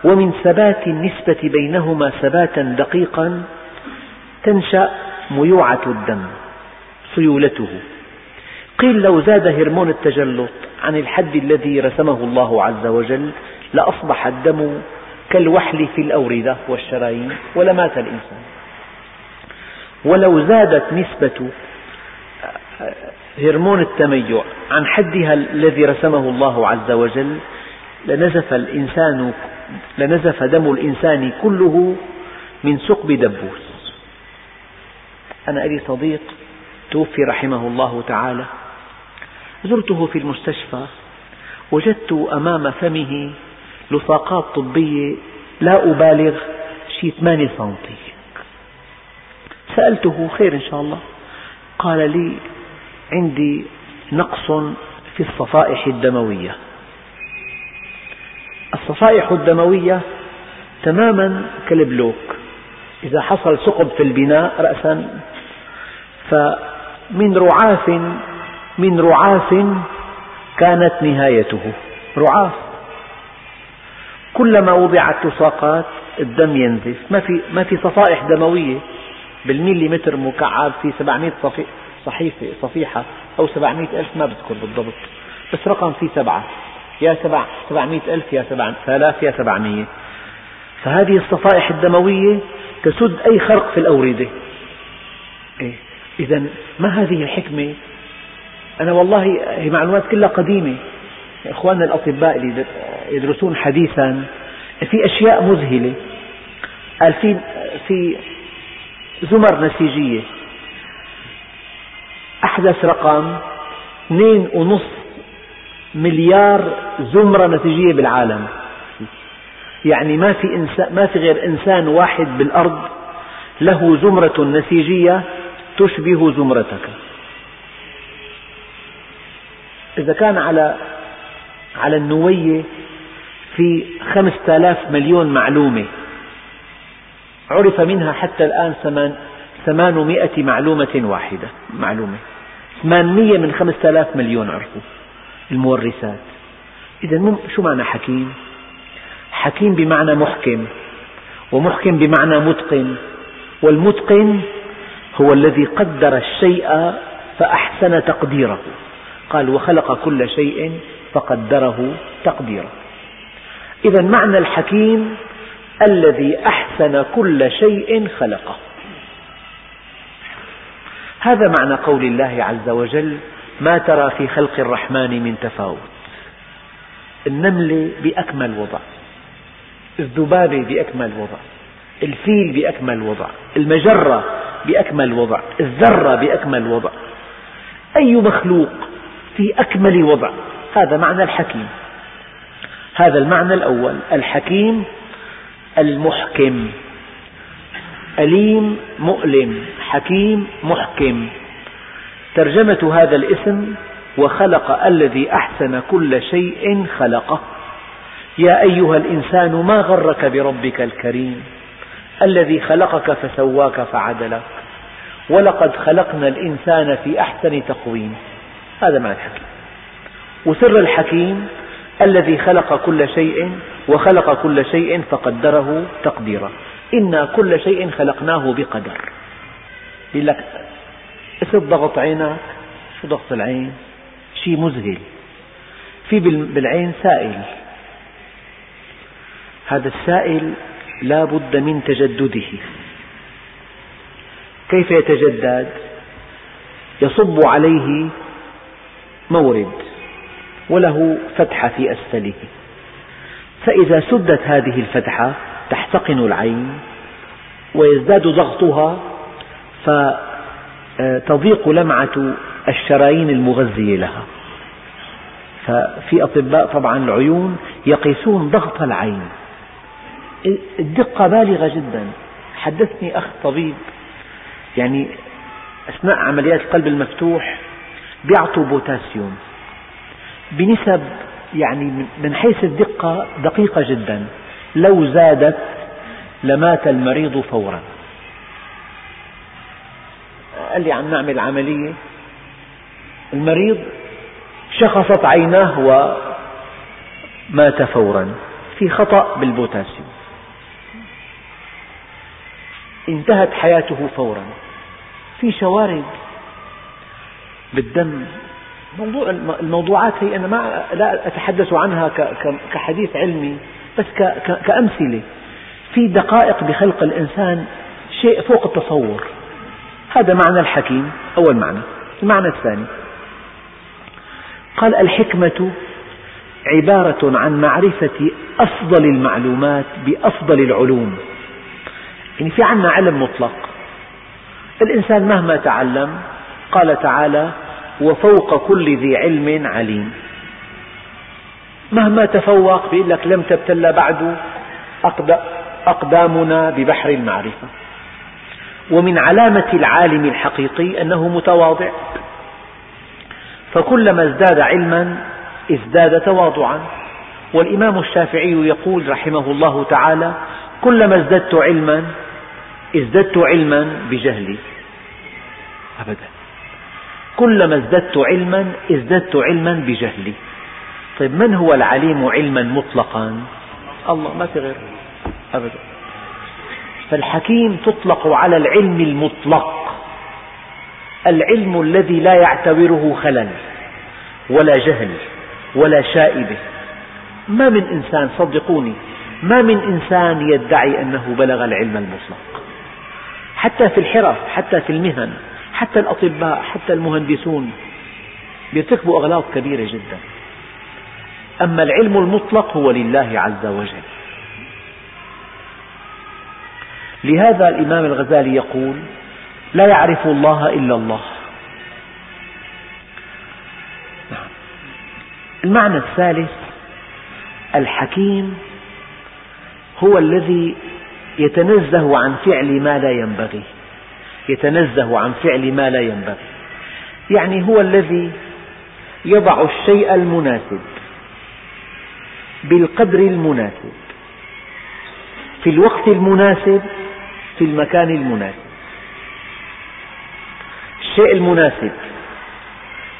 ومن ثبات النسبة بينهما ثباتا دقيقا تنشأ ميوعة الدم سيولته. قيل لو زاد هرمون التجلط عن الحد الذي رسمه الله عز وجل لأصبح الدم كالوحل في الأوردة والشرايين ولمات الإنسان. ولو زادت نسبة هرمون التميع عن حدها الذي رسمه الله عز وجل لنزف الإنسان لنزف دم الإنسان كله من ثقب دبوس. أنا لي صديق توفي رحمه الله تعالى. زرته في المستشفى وجدت أمام فمه لصاقات طبية لا أبالغ شيء 8 سنتي سألته خير إن شاء الله. قال لي عندي نقص في الصفائح الدموية. الصفائح الدموية تماما كالبلوك إذا حصل ثقب في البناء رأسا. فمن رعاف من رعاف كانت نهايته. رعاف. كلما وضعت لصاقات الدم ينزف. ما في ما في صفائح دموية بالمليمتر مكعب في 700 صحيفة صفيحة أو 700 ألف ما بذكر بالضبط. بس رقم فيه سبعة. يا سبع سبعمئة ألف يا سبع آلاف يا سبعمية. فهذه الصفائح الدموية تسد أي خرق في الأوردة إيه؟ إذا ما هذه الحكمة؟ أنا والله هي معلومات كلها قديمة. إخواننا الأطباء اللي يدرسون حديثا في أشياء مذهلة. قال في في زمر نسيجية. أحدث رقم اثنين ونص مليار زمرة نسيجية بالعالم. يعني ما في, إنسان ما في غير إنسان واحد بالأرض له زمرة نسيجية تشبه زمرتك. إذا كان على على النوية في خمسة آلاف مليون معلومة عرف منها حتى الآن ثمانمائة معلومة واحدة معلومة. ثمانمية من خمسة آلاف مليون عرفوا المورثات. إذا شو معنى حكيم؟ حكيم بمعنى محكم ومحكم بمعنى متقن والمتقن هو الذي قدر الشيء فأحسن تقديره. قال وخلق كل شيء فقدره تقديرا إذا معنى الحكيم الذي أحسن كل شيء خلقه. هذا معنى قول الله عز وجل ما ترى في خلق الرحمن من تفاوت النملة بأكمل وضع. الذبابة بأكمل وضع الفيل بأكمل وضع المجرة بأكمل وضع الذرة بأكمل وضع. أي مخلوق في أكمل وضع؟ هذا معنى الحكيم. هذا المعنى الأول الحكيم المحكم. أليم مؤلم حكيم محكم. ترجمة هذا الاسم وخلق الذي أحسن كل شيء خلقه. يا أيها الإنسان ما غرك بربك الكريم الذي خلقك فسواك فعدلك ولقد خلقنا الإنسان في أحسن تقويم. هذا معنى الحكيم. وسر الحكيم الذي خلق كل شيء وخلق كل شيء فقدره تقديرا. إنا كل شيء خلقناه بقدر. يقول لك اسد ضغط عينك شو ضغط العين؟ شيء مذهل. في بالعين سائل. هذا السائل لا بد من تجدده. كيف يتجدد؟ يصب عليه مورد وله فتحة في أسفله. فإذا سدت هذه الفتحة تحتقن العين ويزداد ضغطها فتضيق لمعة الشرايين المغذية لها. ففي أطباء طبعا العيون يقيسون ضغط العين. الدقة بالغة جدا. حدثني أخ طبيب يعني أثناء عمليات القلب المفتوح بيعطوا بوتاسيوم. بنسب يعني من حيث الدقة دقيقة جدا. لو زادت لمات المريض فورا. قال لي عم نعمل عملية. المريض شخصت عيناه ومات فورا. في خطأ بالبوتاسيوم. انتهت حياته فورا. في شوارد بالدم. موضوع الموضوعات هي أنا ما لا أتحدث عنها كحديث علمي بس كأمثلة. في دقائق بخلق الإنسان شيء فوق التصور. هذا معنى الحكيم أول معنى. المعنى الثاني. قال الحكمة عبارة عن معرفة أفضل المعلومات بأفضل العلوم. يعني في عنا علم مطلق. الإنسان مهما تعلم قال تعالى وفوق كل ذي علم عليم. مهما تفوق يقول لك لم تبتل بعد أقدامنا ببحر المعرفة. ومن علامة العالم الحقيقي أنه متواضع. فكلما ازداد علما ازداد تواضعا. والإمام الشافعي يقول رحمه الله تعالى كلما ازددت علما ازددت علما بجهلي. أبدا. كلما ازددت علما ازددت علما بجهلي. طيب من هو العليم علما مطلقا؟ الله ما في غيره. أبدا. فالحكيم تطلق على العلم المطلق. العلم الذي لا يعتبره خلل ولا جهل ولا شائبة ما من إنسان صدقوني ما من إنسان يدعي أنه بلغ العلم المطلق. حتى في الحرف حتى في المهن حتى الأطباء حتى المهندسون. يرتكبوا أغلاط كبيرة جدا. أما العلم المطلق هو لله عز وجل. لهذا الإمام الغزالي يقول لا يعرف الله إلا الله. نعم. المعنى الثالث الحكيم هو الذي يتنزه عن فعل ما لا ينبغي. يتنزه عن فعل ما لا ينبغي. يعني هو الذي يضع الشيء المناسب بالقدر المناسب في الوقت المناسب في المكان المناسب. الشيء المناسب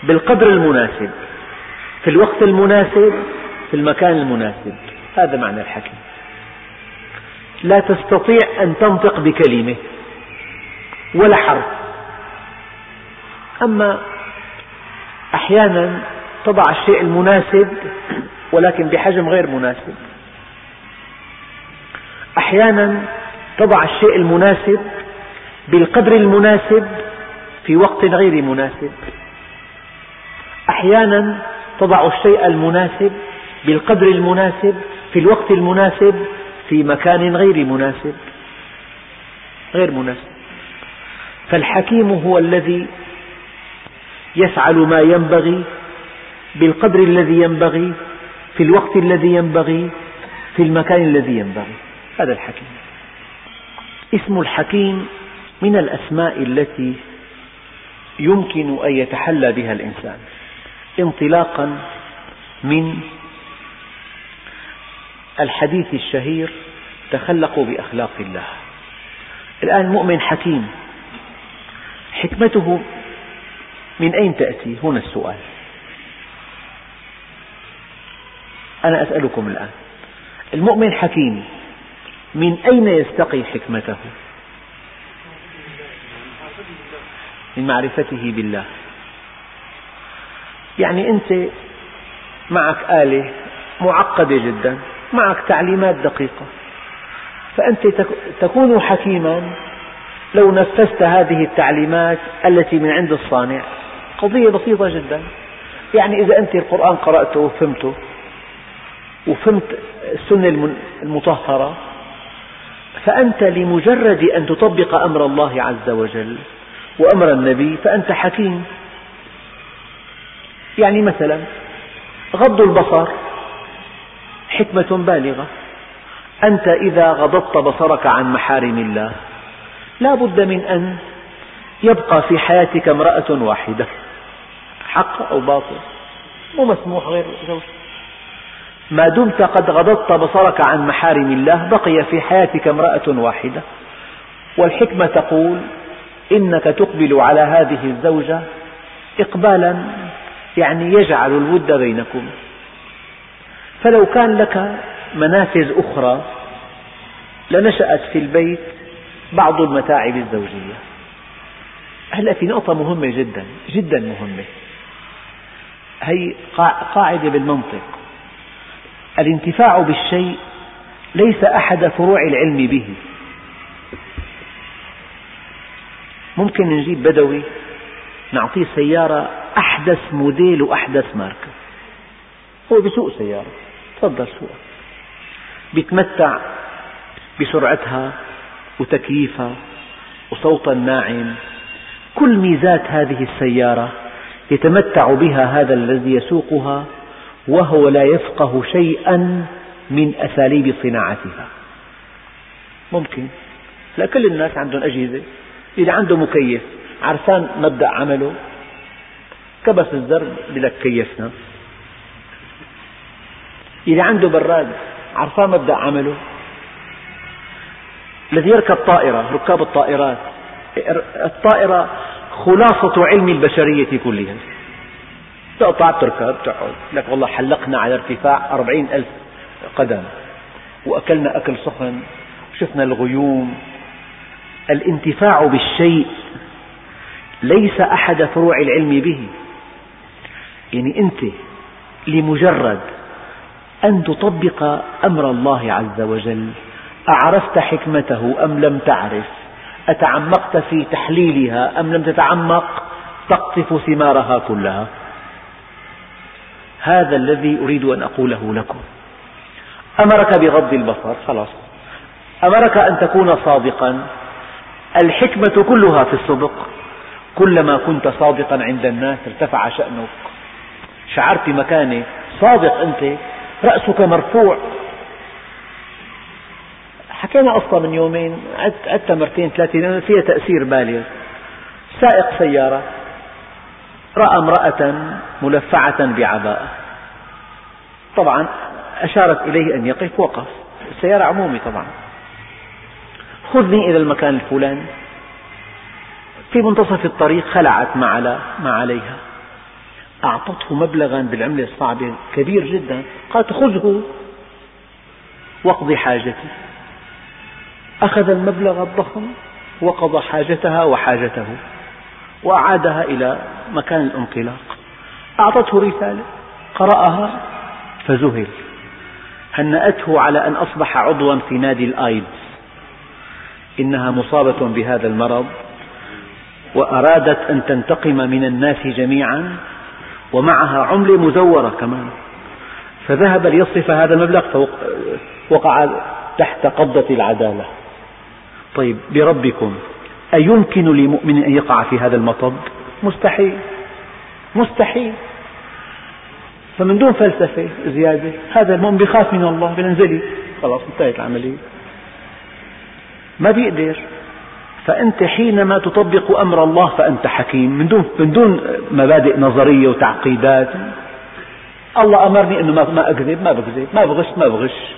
بالقدر المناسب في الوقت المناسب في المكان المناسب. هذا معنى الحكيم لا تستطيع أن تنطق بكلمة. ولا حرف. أما أحيانا تضع الشيء المناسب ولكن بحجم غير مناسب. أحيانا تضع الشيء المناسب بالقدر المناسب في وقت غير مناسب. أحيانا تضع الشيء المناسب بالقدر المناسب في الوقت المناسب في مكان غير مناسب. غير مناسب. فالحكيم هو الذي يفعل ما ينبغي بالقدر الذي ينبغي في الوقت الذي ينبغي في المكان الذي ينبغي. هذا الحكيم. اسم الحكيم من الأسماء التي يمكن أن يتحلى بها الإنسان. انطلاقا من الحديث الشهير تخلقوا بأخلاق الله الآن المؤمن حكيم حكمته من أين تأتي؟ هنا السؤال أنا أسألكم الآن المؤمن حكيم من أين يستقي حكمته؟ من معرفته بالله يعني أنت معك آلة معقدة جدا معك تعليمات دقيقة. فأنت تكون حكيما لو نفذت هذه التعليمات التي من عند الصانع. قضية بسيطة جدا. يعني إذا أنت القرآن قرأته وفهمته وفهمت السنة المطهرة فأنت لمجرد أن تطبق أمر الله عز وجل وأمر النبي فأنت حكيم. يعني مثلا غض البصر. حكمة بالغة. أنت إذا غضضت بصرك عن محارم الله لا بد من أن يبقى في حياتك امرأة واحدة حق أو باطل. مو مسموح غير زوجتك ما دمت قد غضضت بصرك عن محارم الله بقي في حياتك امرأة واحدة. والحكمة تقول إنك تقبل على هذه الزوجة إقبالا يعني يجعل الود بينكم. فلو كان لك منافذ أخرى لنشأت في البيت بعض المتاعب الزوجية. هلا في نقطة مهمة جدا جدا مهمة. هي قاعدة بالمنطق. الانتفاع بالشيء ليس أحد فروع العلم به. ممكن نجيب بدوي نعطيه سيارة أحدث موديل وأحدث ماركة. هو بيسوق سيارة. تفضل سوق بيتمتع بسرعتها وتكييفها وصوتها الناعم. كل ميزات هذه السيارة يتمتع بها هذا الذي يسوقها وهو لا يفقه شيئا من أساليب صناعتها. ممكن لا كل الناس عندهم أجهزة. إذا عنده مكيف عرفان مبدأ عمله. كبس الزر لك كيفنا. إذا عنده براد عرفان مبدأ عمله. الذي يركب طائرة ركاب الطائرات الطائرة خلاصة علم البشرية كلها. تقطع تركب تقعد. لك والله حلقنا على ارتفاع أربعين ألف قدم. وأكلنا أكل سخن شفنا الغيوم. الانتفاع بالشيء ليس أحد فروع العلم به. يعني أنت لمجرد أن تطبق أمر الله عز وجل. أعرفت حكمته أم لم تعرف؟ أتعمقت في تحليلها أم لم تتعمق؟ تقطف ثمارها كلها. هذا الذي أريد أن أقوله لكم. أمرك بغض البصر خلاص. أمرك أن تكون صادقا. الحكمة كلها في الصدق. كلما كنت صادقا عند الناس ارتفع شأنك. شعرت بمكانة صادق أنت. رأسك مرفوع. حكينا قصة من يومين عدتها مرتين ثلاثة لأن فيها تأثير بالغ. سائق سيارة رأى امرأة ملفعة بعباءة طبعا أشارت إليه أن يقف وقف. السيارة عمومي طبعا. خذني إلى المكان الفلاني. في منتصف الطريق خلعت ما عليها أعطته مبلغا بالعملة الصعبة كبير جدا. قالت خذه واقضي حاجتي. أخذ المبلغ الضخم وقضى حاجتها وحاجته وأعادها إلى مكان الانطلاق. أعطته رسالة قرأها فذهل هنأته على أن أصبح عضوا في نادي الآيدز. إنها مصابة بهذا المرض وأرادت أن تنتقم من الناس جميعا. ومعها عملة مزورة كمان. فذهب ليصرف هذا المبلغ فوقع تحت قبضة العدالة. طيب بربكم أيمكن لمؤمن أن يقع في هذا المطب؟ مستحيل. مستحيل. فمن دون فلسفة زيادة هذا المؤمن بخاف من الله بننزلي. خلاص انتهت العملية. ما بيقدر. فأنت حينما تطبق أمر الله فأنت حكيم. من دون, من دون مبادئ نظرية وتعقيدات. الله أمرني أنه ما أكذب ما بكذب ما بغش ما بغش.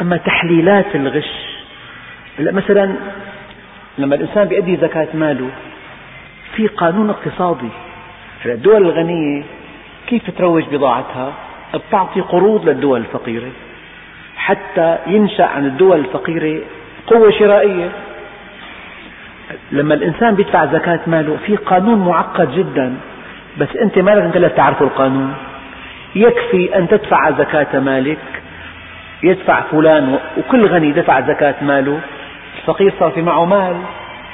أما تحليلات الغش مثلا لما الإنسان بيؤدي زكاة ماله في قانون اقتصادي. الدول الغنية كيف تروج بضاعتها؟ بتعطي قروض للدول الفقيرة. حتى ينشأ عن الدول الفقيرة قوة شرائية. لما الإنسان يدفع زكاة ماله في قانون معقد جدا. بس أنت مالك؟ أنت تعرف القانون. يكفي أن تدفع زكاة مالك يدفع فلان وكل غني دفع زكاة ماله. الفقير صار في معه مال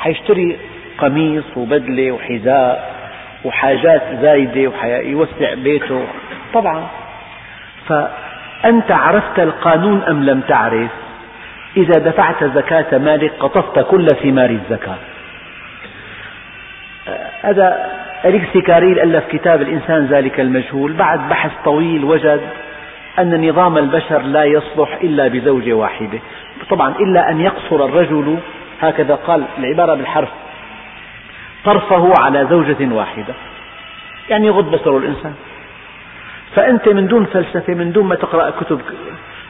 حيشتري قميص وبدلة وحذاء وحاجات زايدة ويوسع بيته. طبعا. فأنت عرفت القانون أم لم تعرف؟ إذا دفعت زكاة مالك قطفت كل ثمار الزكاة. هذا أريك سيكاريل ألف كتاب الإنسان ذلك المجهول. بعد بحث طويل وجد أن نظام البشر لا يصلح إلا بزوجة واحدة. طبعا إلا أن يقصر الرجل هكذا قال العبارة بالحرف طرفه على زوجة واحدة. يعني يغض بصره الإنسان. فأنت من دون فلسفة من دون ما تقرأ كتب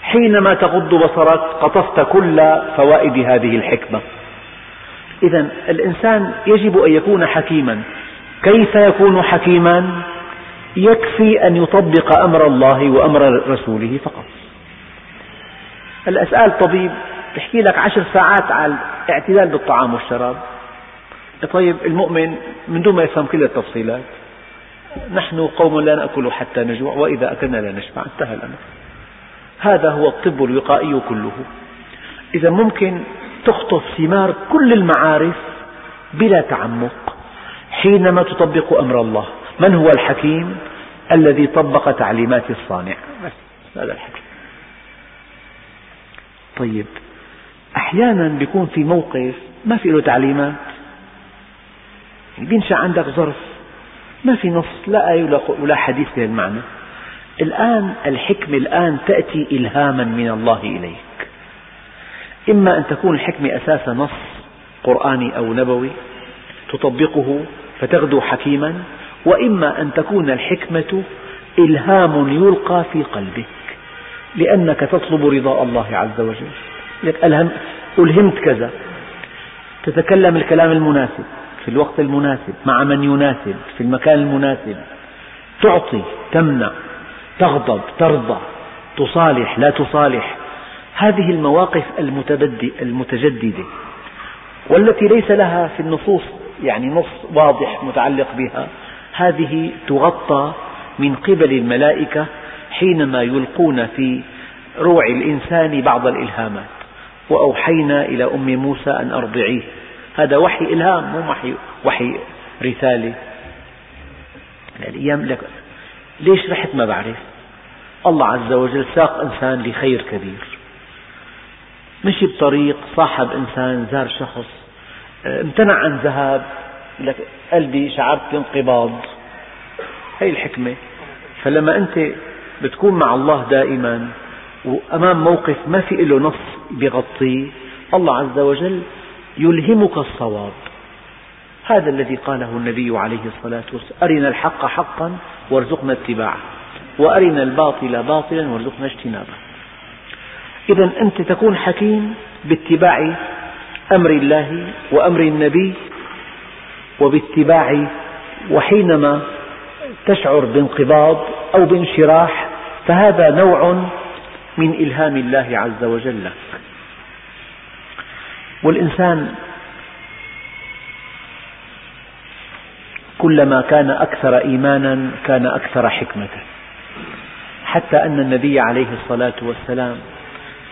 حينما تغض بصرك قطفت كل فوائد هذه الحكمة. إذا الإنسان يجب أن يكون حكيما. كيف يكون حكيما؟ يكفي أن يطبق أمر الله وأمر رسوله فقط. هلا أسأل طبيب يحكي لك عشر ساعات على الاعتدال بالطعام والشراب. طيب المؤمن من دون ما يفهم كل التفصيلات نحن قوم لا نأكل حتى نجوع وإذا أكلنا لا نشبع. انتهى الأمر. هذا هو الطب الوقائي كله. إذا ممكن تخطف ثمار كل المعارف بلا تعمق. حينما تطبق أمر الله من هو الحكيم الذي طبق تعليمات الصانع؟ هذا الحكيم. طيب أحيانا بيكون في موقف ما في له تعليمات. بينشأ عندك ظرف ما في نص لا آية ولا حديث بهالمعنى الآن الحكمة الآن تأتي إلهاما من الله إليك. إما أن تكون الحكمة أساس نص قرآني أو نبوي تطبقه فتغدو حكيما وإما أن تكون الحكمة إلهام يلقى في قلبك لأنك تطلب رضاء الله عز وجل. لك ألهمت كذا. تتكلم الكلام المناسب في الوقت المناسب مع من يناسب في المكان المناسب. تعطي تمنع. تغضب ترضى تصالح لا تصالح. هذه المواقف المتجددة والتي ليس لها في النصوص يعني نص واضح متعلق بها. هذه تغطى من قبل الملائكة حينما يلقون في روع الإنسان بعض الإلهامات. وأوحينا إلى أم موسى أن أرضعيه. هذا وحي إلهام مو وحي, وحي رسالة. الأيام لك ليش رحت ما بعرف؟ الله عز وجل ساق إنسان لخير كبير. مشي بطريق صاحب إنسان زار شخص امتنع عن ذهاب. لك قلبي شعرت بانقباض هي الحكمة. فلما أنت بتكون مع الله دائما وأمام موقف ما في له نص بيغطيه الله عز وجل يلهمك الصواب. هذا الذي قاله النبي عليه الصلاة والسلام. أرنا الحق حقا وارزقنا اتباعه. وأرنا الباطل باطلا وارزقنا اجتنابه. إذا أنت تكون حكيم باتباع أمر الله وأمر النبي وباتباع وحينما تشعر بانقباض أو بانشراح فهذا نوع من إلهام الله عز وجل. لك والإنسان كلما كان أكثر إيمانا كان أكثر حكمة. حتى أن النبي عليه الصلاة والسلام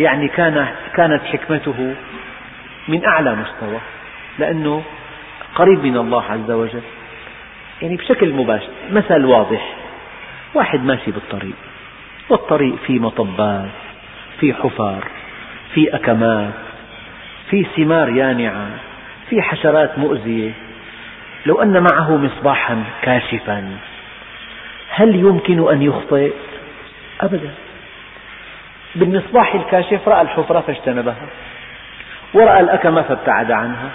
يعني كان كانت حكمته من أعلى مستوى لأنه قريب من الله عز وجل. يعني بشكل مباشر مثل واضح. واحد ماشي بالطريق والطريق فيه مطبات فيه حفر فيه أكمات فيه ثمار يانعة فيه حشرات مؤذية. لو أن معه مصباحا كاشفا هل يمكن أن يخطئ؟ أبدا بالمصباح الكاشف رأى الحفرة فاجتنبها ورأى الأكمة فابتعد عنها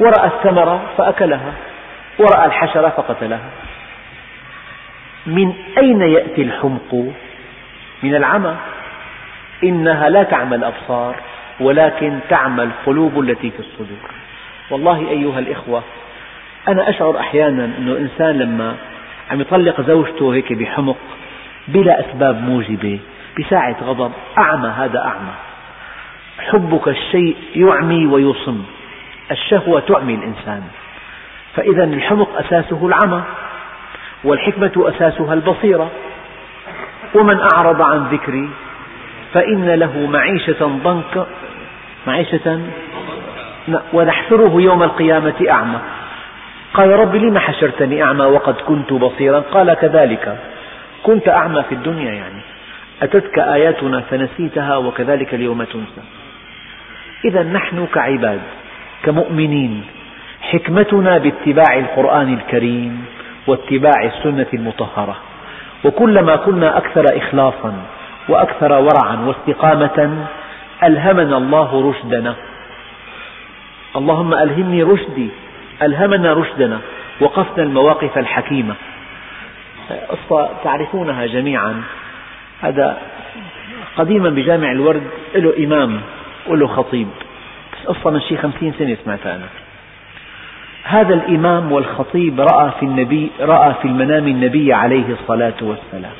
ورأى الثمرة فأكلها ورأى الحشرة فقتلها من أين يأتي الحمق؟ من العمى إنها لا تعمى الأبصار ولكن تعمى القلوب التي في الصدور والله أيها الإخوة أنا أشعر أحيانا أن الإنسان لما عم يطلق زوجته هيك بحمق بلا أسباب موجبة بساعة غضب أعمى هذا أعمى. حبك الشيء يعمي ويصم. الشهوة تعمي الإنسان. فإذا الحمق أساسه العمى والحكمة أساسها البصيرة. ومن أعرض عن ذكري فإن له معيشة ضنكا معيشة ونحشره يوم القيامة أعمى. قال رب لم حشرتني أعمى وقد كنت بصيرا؟ قال كذلك. كنت أعمى في الدنيا يعني. أتتك آياتنا فنسيتها وكذلك اليوم تنسى. إذا نحن كعباد كمؤمنين حكمتنا باتباع القرآن الكريم واتباع السنة المطهرة. وكلما كنا أكثر إخلاصا وأكثر ورعا واستقامة ألهمنا الله رشدنا. اللهم ألهمني رشدي ألهمنا رشدنا وقفنا المواقف الحكيمة. قصة تعرفونها جميعا. هذا قديما بجامع الورد له إمام وله خطيب. بس قصة من شي خمسين سنة سمعتها. أنا هذا الإمام والخطيب رأى في النبي رأى في المنام النبي عليه الصلاة والسلام.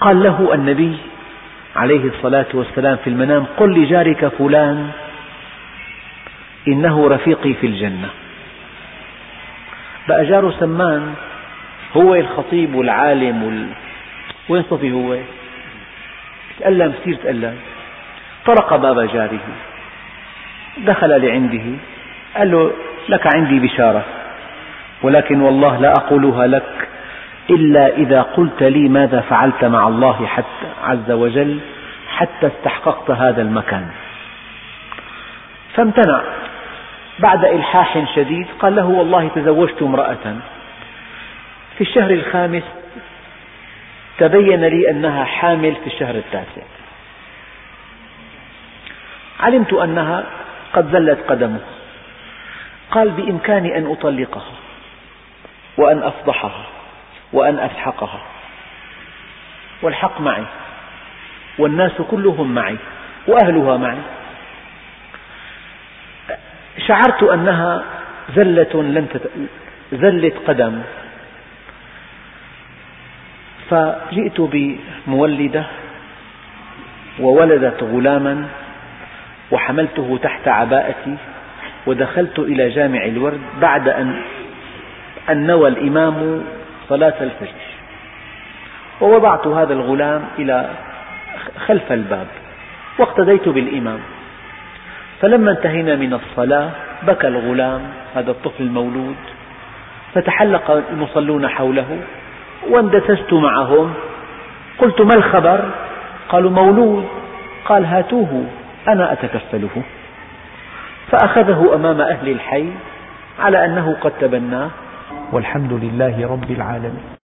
قال له النبي عليه الصلاة والسلام في المنام قل لجارك فلان إنه رفيقي في الجنة. بقى جاره سمان هو الخطيب والعالم وال... وين صفي هو؟ تألم كثير تألم. طرق باب جاره. دخل لعنده. قال له لك عندي بشارة ولكن والله لا أقولها لك إلا إذا قلت لي ماذا فعلت مع الله حتى عز وجل حتى استحققت هذا المكان. فامتنع. بعد إلحاح شديد قال له والله تزوجت امرأة. في الشهر الخامس تبين لي أنها حامل في الشهر التاسع. علمت أنها قد زلت قدمها قال بإمكاني أن أطلقها وأن أفضحها وأن أسحقها. والحق معي والناس كلهم معي وأهلها معي. شعرت أنها زلة لن تت... زلت قدم. فجئت بمولدة وولدت غلاما وحملته تحت عباءتي ودخلت إلى جامع الورد بعد أن أن نوى الإمام صلاة الفجر. ووضعت هذا الغلام إلى خلف الباب واقتديت بالإمام. فلما انتهينا من الصلاة بكى الغلام هذا الطفل المولود فتحلق المصلون حوله واندسست معهم. قلت ما الخبر؟ قالوا مولود. قال هاتوه أنا أتكفله. فأخذه أمام أهل الحي على أنه قد تبناه. والحمد لله رب العالمين.